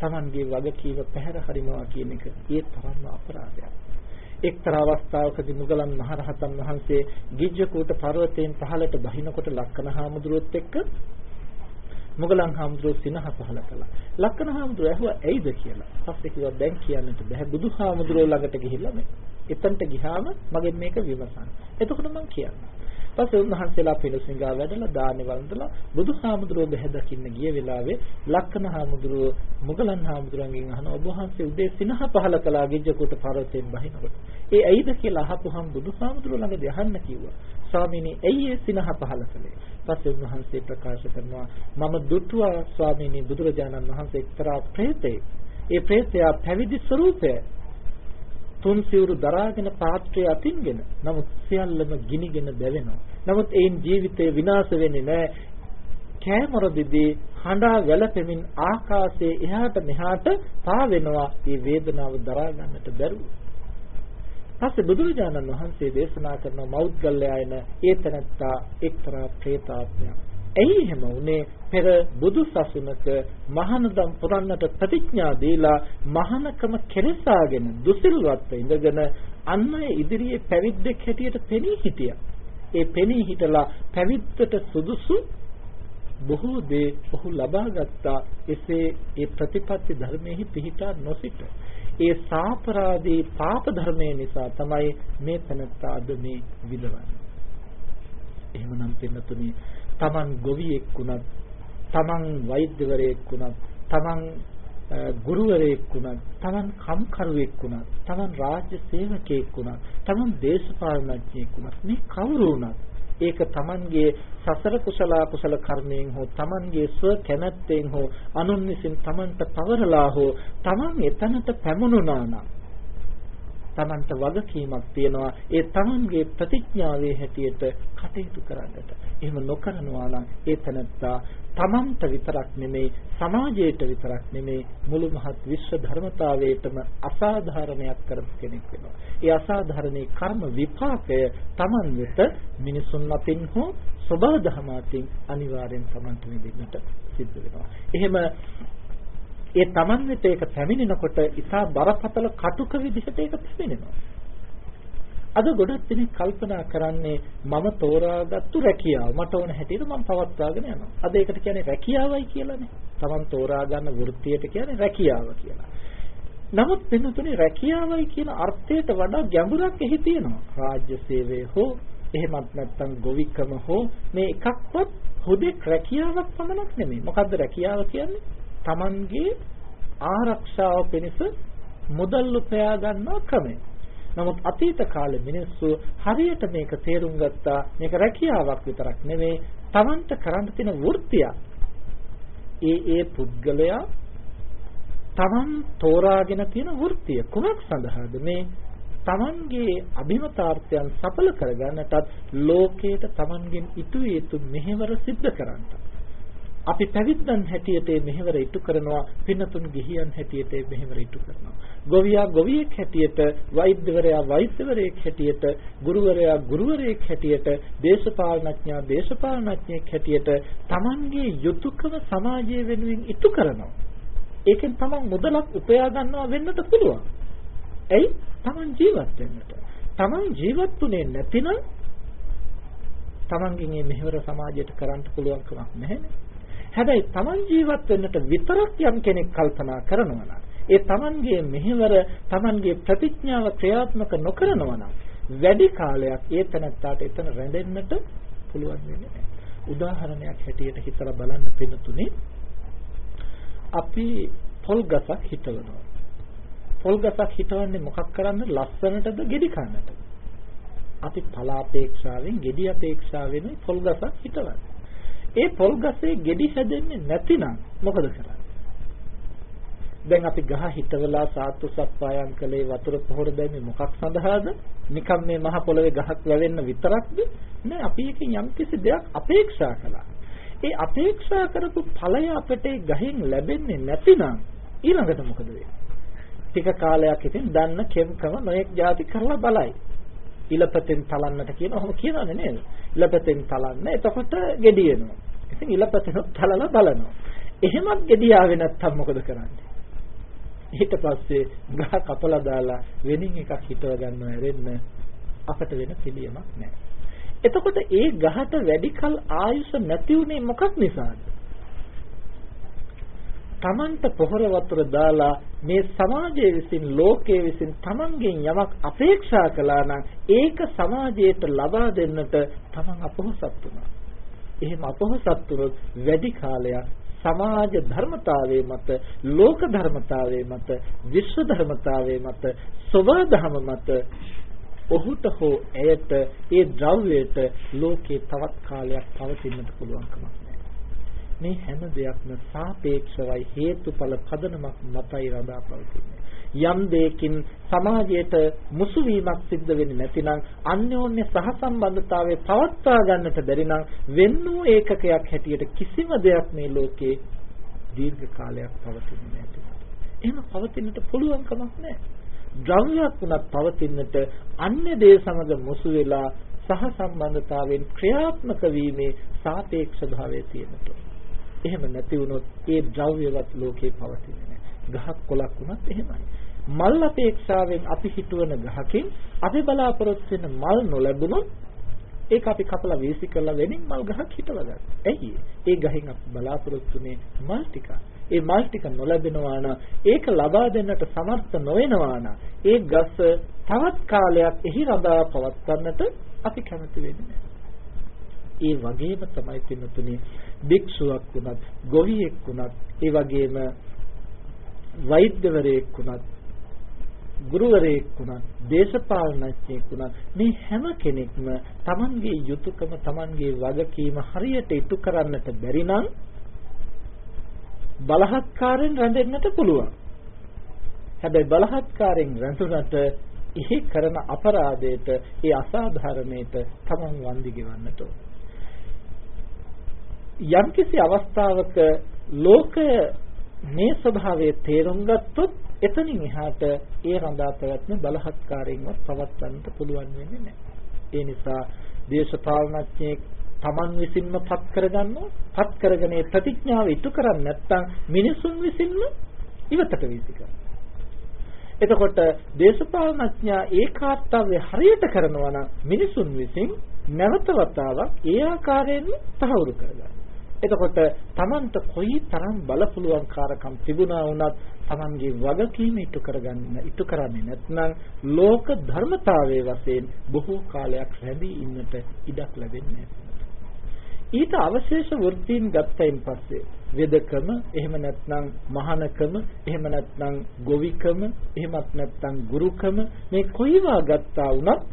Tamanගේ වගකීම පැහැර හරිනවා කියන එක ඒ තරම්ම අපරාධයක්. එක්තරා අවස්ථාවකදී මුගලන් මහරහතන් වහන්සේ ගිජ්ජකූට පර්වතයෙන් පහළට බහිනකොට ලක්කන හාමුදුරුවොත් එක්ක මුගලන් හාමුදුරුවෝ සිනහ පහල කළා. ලක්කන හාමුදුරුවෝ ඇහුවා ඇයිද කියලා. පස්සේ කිව්වා දැන් කියන්නට බෑ බුදුහාමුදුරුවෝ ළඟට ගිහිල්ලා මේ එතනට ගියාම මගෙන් මේක විමසන්න. එතකොට මම කියන්නම්. පස්සේ උන්වහන්සේලා පිණුසිඟා වැඩලා දානි වන්දලා බුදුහාමුදුරුව බැහැ දකින්න ගිය වෙලාවේ ලක්කන හාමුදුරුව මුගලන් හාමුදුරන්ගෙන් අහන ඔබ වහන්සේ උදේ සිනහ පහල කළා ගිජ්ජකුට පර්වතයෙන් බහිනකොට. ඒ ඇයිද කියලා අහපුහම බුදුහාමුදුරුව ළඟදී අහන්න කිව්වා. ස්වාමීනි ඇයි ඒ සිනහ පහල කළේ? පස්සේ උන්වහන්සේ ප්‍රකාශ කරනවා මම දුටුවා ස්වාමීනි බුදුරජාණන් වහන්සේ එක්තරා ප්‍රේතෙක්. ඒ ප්‍රේතයා පැවිදි ස්වરૂපය තුන් සිවුරු දරාගෙන පාත්‍රය අතින්ගෙන නමුත් සියල්ලම ගිනිගෙන දැවෙනවා. නමුත් ඒන් ජීවිතේ විනාශ වෙන්නේ නැහැ. කෑමරදිදී හඬා වැළපෙමින් ආකාශයේ එහාට මෙහාට පාවෙනවා. මේ වේදනාව දරා ගන්නට බැරුව. පස්සේ බුදුරජාණන් වහන්සේ දේශනා කරන මෞද්ගල්‍යයන ඒතනත්තා එක්තරා ප්‍රේතාත්මයක්. ඇයි එහෙම වුනේ? පෙර බුදු සසුනක මහානදම් පුරන්නට ප්‍රතිඥා දීලා මහානකම කෙලසාගෙන දුසිල්වත්ව ඉඳගෙන අන් අය ඉදිරියේ පැවිද්දෙක් හැටියට පෙනී හිටියා. ඒ පෙනී හිටලා පැවිද්දට සුදුසු බොහෝ දේ ඔහු ලබා ගත්තා. එසේ ඒ ප්‍රතිපත්ති ධර්මයේ පිහිටා නොසිට ඒ සාපරාදී පාප ධර්මයේ නිසා තමයි මේ තනත්තා අද මේ විඳවන්නේ. එහෙමනම් පින්නතුනි තමන් ගොවියෙක් වුණත් තමන් වෛද්‍යවරයෙක් වුණත් තමන් ගුරුවරයෙක් වුණත් තමන් කම්කරුවෙක් වුණත් තමන් රාජ්‍ය සේවකයෙක් වුණත් තමන් දේශපාලනඥයෙක් වුණත් මේ කවුරු වුණත් ඒක තමන්ගේ සසර කුසල කුසල කර්මයෙන් හෝ තමන්ගේ ස්ව කැමැත්තෙන් හෝ අනුන් විසින් තමන්ට පවරලා හෝ තමන් එතනට පැමුණුනා නම් තමන්ට වගකීමක් තියෙනවා ඒ තමන්ගේ ප්‍රතිඥාවේ හැටියට කටයුතු කරන්නට. එහෙම නොකරනවා නම් ඒ තනත්තා තමන්ට විතරක් නෙමෙයි සමාජයට විතරක් නෙමෙයි මුළු මහත් විශ්ව ධර්මතාවයටම අසාධාරණයක් කරපු කෙනෙක් වෙනවා. ඒ අසාධාරණේ කර්ම විපාකය තමන් වෙත මිනිසුන් අතින් හෝ සබහ දහමාතින් අනිවාර්යෙන් තමන්ට විඳින්නට සිද්ධ වෙනවා. එහෙම ඒ Taman වෙත ඒක පැමිණෙනකොට ඉතා බරපතල කටුක විදිහට ඒක පැමිණෙනවා. අද ගොඩක් දෙනෙක් කල්පනා කරන්නේ මම තෝරාගත්තු රැකියාව මට ඕන හැටියට මම පවත්වාගෙන යනවා. අද ඒකට කියන්නේ රැකියාවයි කියලානේ. Taman තෝරා ගන්න වෘත්තියට කියන්නේ රැකියාව කියලා. නමුත් වෙනතුනේ රැකියාවයි කියන අර්ථයට වඩා ගැඹුරක් එහි තියෙනවා. රාජ්‍ය සේවය හෝ එහෙමත් නැත්නම් ගොවිකම හෝ මේ එකක්වත් හුදෙක් රැකියාවක් පමණක් නෙමෙයි. මොකද්ද රැකියාව කියන්නේ? Tamanගේ ආරක්ෂාව පිණිස මුදල් උපයා ගන්නා ක්‍රමය. නමුත් අතීත කාලේ මිනිස්සු හරියට මේක තේරුම් ගත්තා මේක රැකියාවක් විතරක් නෙමෙයි Tamanට කරන්න තියෙන වෘත්තිය. ඒ ඒ පුද්ගලයා Taman තෝරාගෙන තියෙන වෘත්තිය කුමක් සඳහාද මේ තමන්ගේ අභිමතාර්ථයන් සඵල කරගන්නටත් ලෝකයට තමන්ගෙන් ඉටුවේ යුතු මෙහෙවර සිද්ධ කරන්නට අපි පැවිද්දන් හැටියට මෙහෙවර ඉටු කරනවා පින්නතුන් ගිහියන් හැටියට මෙහෙවර ඉටු කරනවා. ගොවියා ගොවියෙක් හැටියට වෛද්‍යවරයා වෛද්‍යවරයෙක් හැටියට ගුරුවරයා ගුරුවරයෙක් හැටියට දේශපාලනඥයා දේශපාලනඥයෙක් හැටියට Tamanගේ යුතුයකම සමාජය වෙනුවෙන් ඉටු කරනවා. ඒකෙන් තමන් මුදලක් උපයා ගන්නවා වෙන්නත් පුළුවන්. ඇයි? තමන් ජීවත් වෙන්නට. තමන් ජීවත්ුනේ නැතිනම් තමන්ගෙන් මේ මෙහෙවර සමාජයට කරන්න පුළුවන් කමක් නැහැනේ හැබැයි Taman ජීවත් වෙන්නට විතරක් යම් කෙනෙක් කල්පනා කරනවා නම් ඒ Tamanගේ මෙහෙවර Tamanගේ ප්‍රතිඥාව ක්‍රියාත්මක නොකරනවා නම් වැඩි කාලයක් ඒ තැනත්තාට එතන රැඳෙන්නට පුළුවන් වෙන්නේ නැහැ. උදාහරණයක් හැටියට හිතලා බලන්න පින්නතුනේ අපි පොල් ගසක් හිටවනවා. පොල් ගසක් හිටවන්නේ මොකක් කරන්න ලස්සනටද ගෙඩි කන්නට. අපි ඵල අපේක්ෂාවෙන් ගෙඩි අපේක්ෂාවෙන් පොල් ගසක් හිටවන්නේ. ඒ පොල් ගසේ ගෙඩි හැදෙන්නේ නැතිනම් මොකද කරන්නේ? දැන් අපි ගහ හිටවලා සාත්තු සප්පායම් කළේ වතුර පොහොර දැම්මේ මොකක් සඳහාද? නිකම් මේ මහ පොළවේ ගහක් වැවෙන්න විතරක්ද? නෑ අපි එකෙන් යම්කිසි දෙයක් අපේක්ෂා කළා. ඒ අපේක්ෂා කරපු ඵලය අපිට ගහෙන් ලැබෙන්නේ නැතිනම් ඊළඟට මොකද වෙන්නේ? ටික කාලයක් ඉතින් දන්න කෙම්කම නොයෙක් ಜಾති කරලා බලයි. ඉලපතෙන් තලන්නට කියන ඔහොම කියනවනේ නේද? ඉලපතෙන් තලන්න එතකොට gediyeනවා. ඉතින් ඉලපතෙන් තලලා බලනවා. එහෙමත් gediyaවේ නැත්තම් මොකද කරන්නේ? ඊට පස්සේ ගහ කපලා දාලා වෙනින් එකක් හිටව ගන්නව ඇරෙන්න අපට වෙන පිළියමක් නැහැ. එතකොට ඒ ගහට වැඩි කල ආයුෂ නැති උනේ මොකක් නිසාද? තමන්ට පොහොර වතුර දාලා මේ සමාජයේ විසින් ලෝකයේ විසින් තමන්ගෙන් යමක් අපේක්ෂා කළා නම් ඒක සමාජයට ලබා දෙන්නට තමන් අපොහසත් වුණා. එහෙම අපොහසත් වුණොත් වැඩි කාලයක් සමාජ ධර්මතාවයේ මත ලෝක ධර්මතාවයේ මත විශ්ව ධර්මතාවයේ මත සෝවා ධම මත ඔහුට හෝ ඇයට ඒ ද්‍රව්‍යයට ලෝකේ තවත් කාලයක් පවතින්නට පුළුවන්කමක් මේ හැම දෙයක්ම සාපේක්ෂවයි හේතුඵල පදනමක් මතයි රඳා පවතින්නේ. යම් දෙයකින් සමාජයට මුසු වීමක් සිද්ධ වෙන්නේ නැතිනම් අන්‍යෝන්‍ය සහසම්බන්ධතාවය පවත්වා ගන්නට බැරි නම් වෙන්නෝ ඒකකයක් හැටියට කිසිම දෙයක් මේ ලෝකේ දීර්ඝ කාලයක් පවතින්නේ නැති. එහෙම පවතින්නට පුළුවන් කමක් නැහැ. ද්‍රව්‍යයක් වුණත් පවතින්නට අන්‍ය දේ සමග මුසු වෙලා සහ සම්බන්ධතාවයෙන් ක්‍රියාත්මක වීමේ සාපේක්ෂ භාවය තියෙනවා. එහෙම නැති වුණොත් ඒ ද්‍රව්‍යවත් ලෝකේ පවතින්නේ නැහැ. ගහක් කොලක් වුණත් එහෙමයි. මල් අපේක්ෂාවෙන් අපි හිතුවන ගහකින් අපි බලාපොරොත්තු වෙන මල් නොලැබුණොත් ඒක අපි කපලා වීසි කරලා වෙනින් මල් ගහක් හිටව ගන්න. ඇයි? ඒ ගහෙන් අපි බලාපොරොත්තුනේ මල් ටික. ඒ මල් ටික නොලැබෙනවා නම් ඒක ලබා දෙන්නට සමර්ථ නොවෙනවා නම් ඒ ගස තවත් කාලයක් එහි රඳා පවත්වන්නට අපි කැමති වෙන්නේ නැහැ. ඒ වගේම තමයි පින්තුනේ භික්ෂුවක් වුණත්, ගොවියෙක් වුණත්, ඒ වගේම වෛද්‍යවරයෙක් වුණත්, ගුරුවරයෙක් වුණත්, දේශපාලනඥයෙක් වුණත් මේ හැම කෙනෙක්ම Tamanගේ යුතුයකම, Tamanගේ වගකීම හරියට ඉටු කරන්නට බැරි නම් බලහත්කාරයෙන් රැඳෙන්නට පුළුවන්. හැබැයි බලහත්කාරයෙන් රැඳුනට එහි කරන අපරාධයට ඒ අසාධාරණයට තමන් වන්දි ගෙවන්නට ඕන. යම්කිසි අවස්ථාවක ලෝකය මේ ස්වභාවයේ තේරුම් ගත්තොත් එතනින් එහාට ඒ රඳා පැවැත්ම බලහත්කාරයෙන්වත් පවත්වන්නට පුළුවන් වෙන්නේ නැහැ. ඒ නිසා දේශපාලනඥයෙක් Taman විසින්ම පත් කරගන්නවා පත් කරගෙන ප්‍රතිඥාව ඉටු කරන්නේ නැත්නම් මිනිසුන් විසින්ම ඉවතට වීසි කරනවා. එතකොට දේශපාලනඥයා ඒ කාර්යය හරියට කරනවා නම් මිනිසුන් විසින් නැවත වතාවක් ඒ ආකාරයෙන්ම තහවුරු කරගන්නවා. එතකොට Tamanට කොයි තරම් බලපුලුවන් කාරකම් තිබුණා වුණත් Tamanගේ වගකීම ඉටු කරගන්න ඉටු කරන්නේ නැත්නම් ලෝක ධර්මතාවයේ වශයෙන් බොහෝ කාලයක් රැඳී ඉන්නට ඉඩක් ලැබෙන්නේ ඊට අවශේෂ වෘත්තීන් ගත්තයින් පස්සේ වෙදකම එහෙම නැත්නම් මහානකම එහෙම නැත්නම් ගොවිකම එහෙමත් නැත්නම් ගුරුකම මේ කොයිවා ගත්තා වුණත්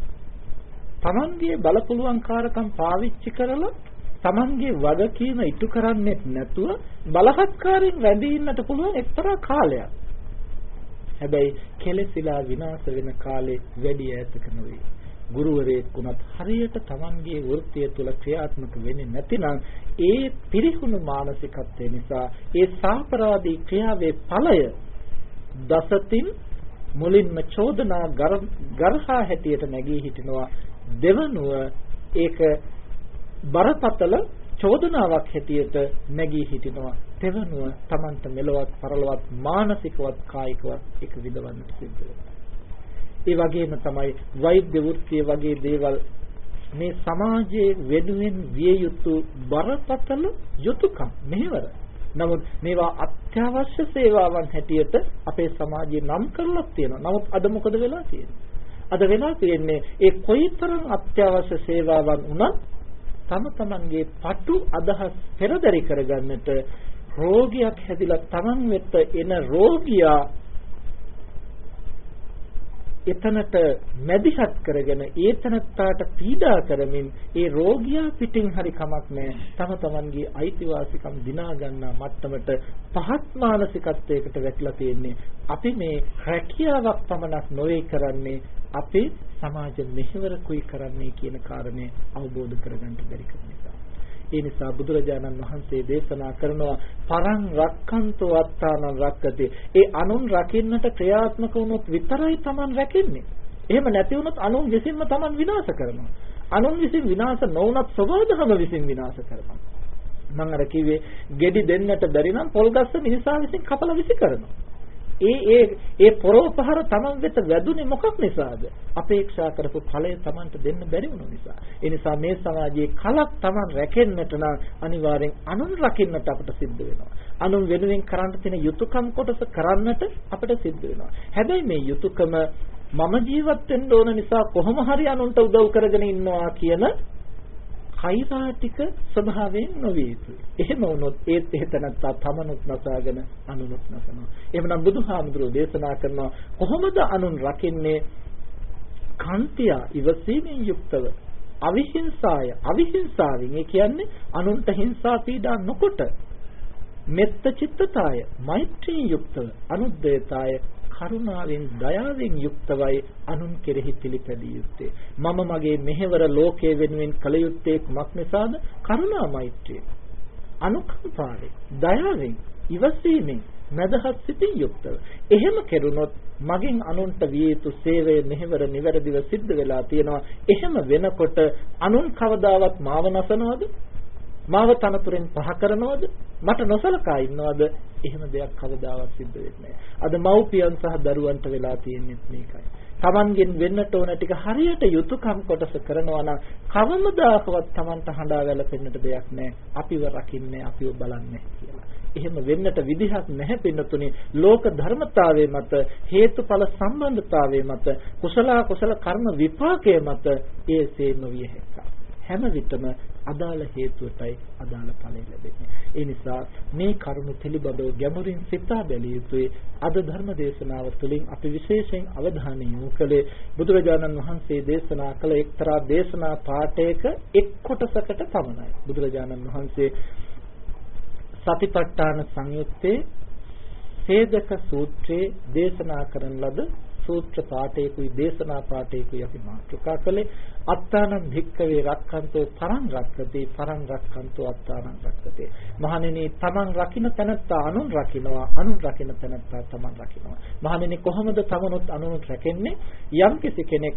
Tamanගේ බලපුලුවන් කාරකම් පාවිච්චි කරලා Tamanගේ වගකීම ඉටු කරන්නේ නැතුව බලහත්කාරයෙන් රැඳී ඉන්නට පුළුවන් එක්තරා කාලයක්. හැබැයි කෙලෙසිලා විනාශ වෙන කාලේ වැඩි ඈතක නෙවෙයි. ගුරුවරයෙක් වුණත් හරියට Tamanගේ වෘත්තිය තුළ ක්‍රියාත්මක වෙන්නේ නැතිනම් ඒ පිරිහුණු මානසිකත්වය නිසා ඒ සාපරාධී ක්‍රියාවේ ඵලය දසතින් මුලින්ම චෝදනා ගරහා හැටියට නැගී හිටිනවා දෙවනුව ඒක බරපතල චෝදනාවක් හැටියට නැගී හිටිනවා තෙවනුව Tamanට මෙලොවත් පරලොවත් මානසිකවත් කායිකවත් එක විදවන්නට සිද්ධ වෙනවා. ඒ වගේම තමයි වෛද්‍ය වෘත්තිය වගේ දේවල් මේ සමාජයේ වෙනුවෙන් විය යුතු බරපතල යුතුයකම් මෙහෙවර. නමුත් මේවා අත්‍යවශ්‍ය සේවාවන් හැටියට අපේ සමාජයේ නම් කරලා තියෙනවා. නමුත් අද මොකද වෙලා තියෙන්නේ? අද වෙලා තියෙන්නේ ඒ කොයිතරම් අත්‍යවශ්‍ය සේවාවන් වුණත් තම තමන්ගේ පටු අදහස් පෙරදරි කරගන්නට රෝගියක් හැදිලා තමන් වෙත එන රෝගියා එතනට මැදිහත් කරගෙන ඒතනත්තාට පීඩා කරමින් ඒ රෝගියා පිටින් හරි කමක් නැහැ. තම තමන්ගේ අයිතිවාසිකම් දිනා ගන්නා මට්ටමට පහත් මානසිකත්වයකට වැටලා තියෙන්නේ. අපි මේ රැකියාවක් පමණක් නොවේ කරන්නේ අපේ සමාජ මෙහෙවරකුයි කරන්නේ කියන කාරණය අවබෝධ කරගන්න බැරි නිසා. ඒ නිසා බුදුරජාණන් වහන්සේ දේශනා කරනවා පරං රක්칸තෝ අත්තානං රක්කති. ඒ අනුන් රකින්නට ක්‍රියාත්මක වුණොත් විතරයි Taman රැකෙන්නේ. එහෙම නැති වුණොත් අනුන් විසින්ම Taman විනාශ කරනවා. අනුන් විසින් විනාශ නොවුනත් සබෝධම විසින් විනාශ කරනවා. මම අර කිව්වේ ගෙඩි දෙන්නට බැරි නම් පොල් ගස්ස මිනිසා විසින් කපලා විසි කරනවා. ඒ ඒ ඒ පරෝපහාර Taman වෙත වැදුනේ මොකක් නිසාද? අපේක්ෂා කරපු ඵලය Tamanට දෙන්න බැරි වුණු නිසා. ඒ නිසා මේ සමාජයේ කලක් Taman රැකෙන්නට නම් අනිවාර්යෙන් අනුන් රකින්නට අපට සිද්ධ වෙනවා. අනුන් වෙනුවෙන් කරන්න තියෙන යුතුයකම් කොටස කරන්නට අපට සිද්ධ වෙනවා. හැබැයි මේ යුතුයකම මම ජීවත් වෙන්න ඕන නිසා කොහොම හරි අනුන්ට උදව් කරගෙන ඉන්නවා කියන කෛරාටික ස්වභාවයෙන් නොවිය යුතුයි. එහෙම වුණොත් ඒත් එහෙතනත්තා තමනුත් නැසාගෙන අනුනුත් නැසනවා. එහෙමනම් බුදුහාමුදුරෝ දේශනා කරනවා කොහොමද අනුන් රකින්නේ? කාන්තිය ඉවසීමෙන් යුක්තව අවිහිංසාය අවිහිංසාවෙන් ඒ කියන්නේ අනුන්ට හිංසා පීඩා නොකොට මෙත්ත චිත්තතාය මෛත්‍රියෙන් යුක්තව අනුද්දේතාය කරුණාවෙන් දයාවෙන් යුක්තවයි අනුන් කෙරෙහි පිළිපැදිය යුත්තේ. මම මගේ මෙහෙවර ලෝකයේ වෙනුවෙන් කළ යුත්තේ කුමක් නිසාද? කරුණා මෛත්‍රිය. අනුකම්පාවෙන් දයාවෙන් ඉවසීමෙන් මදහත් සිතින් යුක්තව. එහෙම කෙරුණොත් මගෙන් අනුන්ට විය යුතු සේවය මෙහෙවර නිවැරදිව සිද්ධ වෙලා තියෙනවා. එහෙම වෙනකොට අනුන් කවදාවත් මාව නසනවද? මාව තනතුරෙන් පහ කරනවද මට නොසලකා ඉන්නවද එහෙම දෙයක් කවදාවත් සිද්ධ වෙන්නේ අද මව්පියන් සහ දරුවන්ට වෙලා තියෙන්නේ මේකයි. Tamangen වෙන්නට ඕන ටික හරියට යුතුයකම් කොටස කරනවා නම් කවමදාකවත් Tamanට හඬා වැළපෙන්නට දෙයක් නැහැ. අපිව රකින්නේ අපිව බලන්නේ කියලා. එහෙම වෙන්නට විදිහක් නැහැ පින්නතුනේ ලෝක ධර්මතාවයේ මත හේතුඵල සම්බන්ධතාවයේ මත කුසල කුසල කර්ම විපාකයේ මත ඒසේම විය හැකියි. හැම විටම අදාළ හේතුවටයි අදාළ ඵලය ලැබෙන්නේ. ඒ නිසා මේ කරුණු පිළිබඳව ගැඹුරින් සිතා බැලිය යුතුයි. අද ධර්ම දේශනාව තුළින් අපි විශේෂයෙන් අවධානය යොමු කළේ බුදුරජාණන් වහන්සේ දේශනා කළ එක්තරා දේශනා පාඨයක එක් කොටසකට පමණයි. බුදුරජාණන් වහන්සේ සතිපට්ඨාන සංයුත්තේ සේදක සූත්‍රයේ දේශනා කරන ලද සූත්‍ර පාඨයකුයි දේශනා පාඨයකුයි අපි මාතෘකා කළේ. අත්තානම් භික්කවේ රක්칸තෝ පරං රක්කති පරං රක්칸තෝ අත්තානම් රක්කති මහණෙනි තමන් රකින්න තැනත්තා අනුන් රකින්නවා අනුන් රකින්න තැනත්තා තමන් රකින්නවා මහණෙනි කොහොමද තමනුත් අනුනුත් රැකෙන්නේ? යම් කෙනෙක්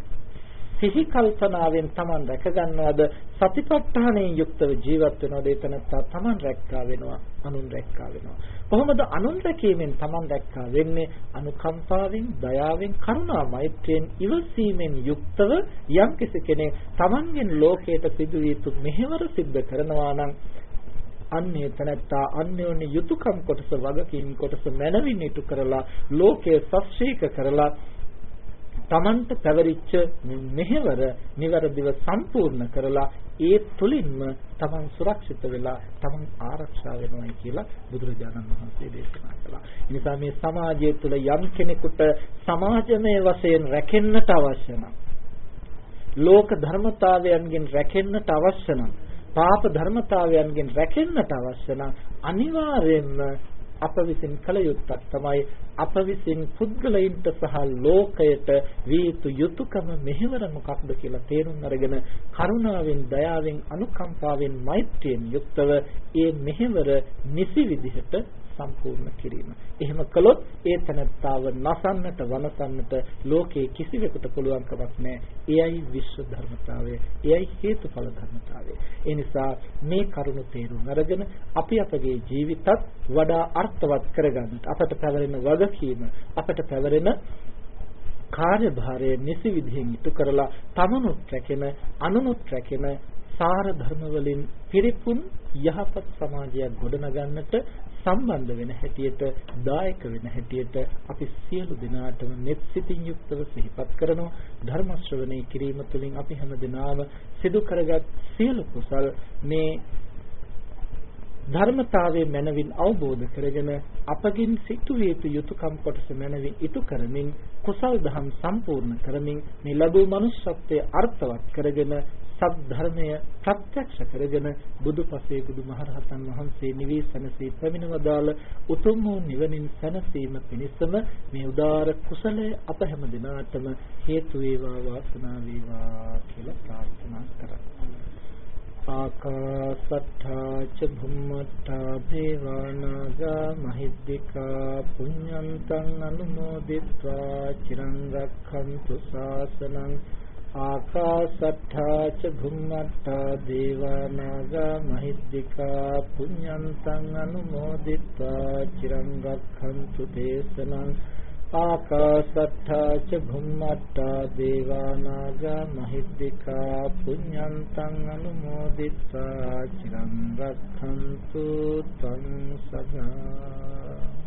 සිහි කල්පනාවෙන් Taman රැක ගන්නවද සතිපට්ඨානයෙන් යුක්තව ජීවත් වෙනවද? එතනත්තා Taman රැක්කා වෙනවා අනුන් රැක්කා වෙනවා. කොහොමද අනුන් රැකීමෙන් Taman රැක්කා වෙන්නේ? අනුකම්පාවෙන් දයාවෙන් කරුණා මෛත්‍රියෙන් ඉවසීමෙන් යුක්තව යම් කෙනෙක් Tamanගෙන් ලෝකයට සිදුවිය යුතු මෙහෙවර සිද්ධ කරනවා නම් අන්නේ තනත්තා අන්‍යෝන්‍ය යුතුයකම් කොටස වගකීම් කොටස මනවින් ඉටු කරලා ලෝකයේ සස්්‍රීක කරලා Tamanට පැවරිච්ච මෙහෙවර નિවරදිව සම්පූර්ණ කරලා ඒ තුලින්ම Taman සුරක්ෂිත වෙලා Taman ආරක්ෂා වෙනවායි කියලා බුදුරජාණන් වහන්සේ දේශනා කළා. ඒ නිසා මේ සමාජය තුළ යම් කෙනෙකුට සමාජමය වශයෙන් රැකෙන්නට අවශ්‍ය නම් ලෝක ධර්මතාවයන්ගෙන් රැකෙන්නට අවශ්‍ය නම් පාප ධර්මතාවයන්ගෙන් රැකෙන්නට අවශ්‍ය නම් අනිවාර්යයෙන්ම අප විසින් කළ යුත්තක් තමයි අප විසින් පුද්ගලයින්ට සහ ලෝකයට විය යුතු යුතුයකම මෙහෙවර මොකක්ද කියලා තේරුම් අරගෙන කරුණාවෙන් දයාවෙන් අනුකම්පාවෙන් මෛත්‍රියෙන් යුක්තව ඒ මෙහෙවර නිසි විදිහට සම්පූර්ණ කිරීම. එහෙම කළොත් ඒ තනත්තාව නසන්නට වනසන්නට ලෝකේ කිසිවෙකුට පුළුවන් කමක් නැහැ. එයයි විශ්ව ධර්මතාවය. එයයි හේතුඵල ධර්මතාවය. ඒ නිසා මේ කරුණ තේරුම් අරගෙන අපි අපගේ ජීවිතත් වඩා අර්ථවත් කරගන්නට අපට පැවරෙන වගකීම අපට පැවරෙන කාර්යභාරය නිසි විදිහෙන් ඉටු කරලා තමනුත් රැකෙන අනුනුත් රැකෙන සාර ධර්ම වලින් පිරිපුන් යහපත් සමාජයක් ගොඩනගන්නට සම්බන්ධ වෙන හැටියට දායක වෙන හැටියට අපි සියලු දෙනාටම මෙත් සිතින් යුක්තව සිහිපත් කරනවා. ධර්ම ශ්‍රවණය කිරීම තුළින් අපි හැම දිනාම සිදු කරගත් සියලු කුසල් මේ ධර්මතාවයේ මනවින් අවබෝධ කරගෙන අපගින් සිටුවේ යුතු යුතුයකම් කොටස මනවින් ඉටු කරමින් කුසල් දහම් සම්පූර්ණ කරමින් මේ ලැබූ manussත්වයේ අර්ථවත් කරගෙන සද්ධර්මය ප්‍රත්‍යක්ෂ කරගෙන බුදුපසේ බුදුමහරහතන් වහන්සේ නිවී සැනසී පැමිණවදාල උතුම් වූ නිවනින් සැනසීම පිණිසම මේ උදාර කුසලය අප හැම දිනාටම හේතු වේවා වාසනාව වේවා කියලා ප්‍රාර්ථනා කරමු. ආකාසට්ඨා ච භුම්මට්ඨා දේවානාගා මහිද්దికා පුඤ්ඤන්තං අනුමෝදිත්වා චිරං රක්ඛන්තු ශාසනං ආකාසට්ඨා ච භුම්මට්ඨා දේවානාගා මහිද්దికා පුඤ්ඤන්තං අනුමෝදිත්වා චිරං රක්ඛන්තු දේශනං ආකාසට්ඨා ච භුම්මට්ඨා දේවානාගා මහිද්దికා පුඤ්ඤන්තං අනුමෝදිත්වා චිරං රක්ඛන්තු තං සදා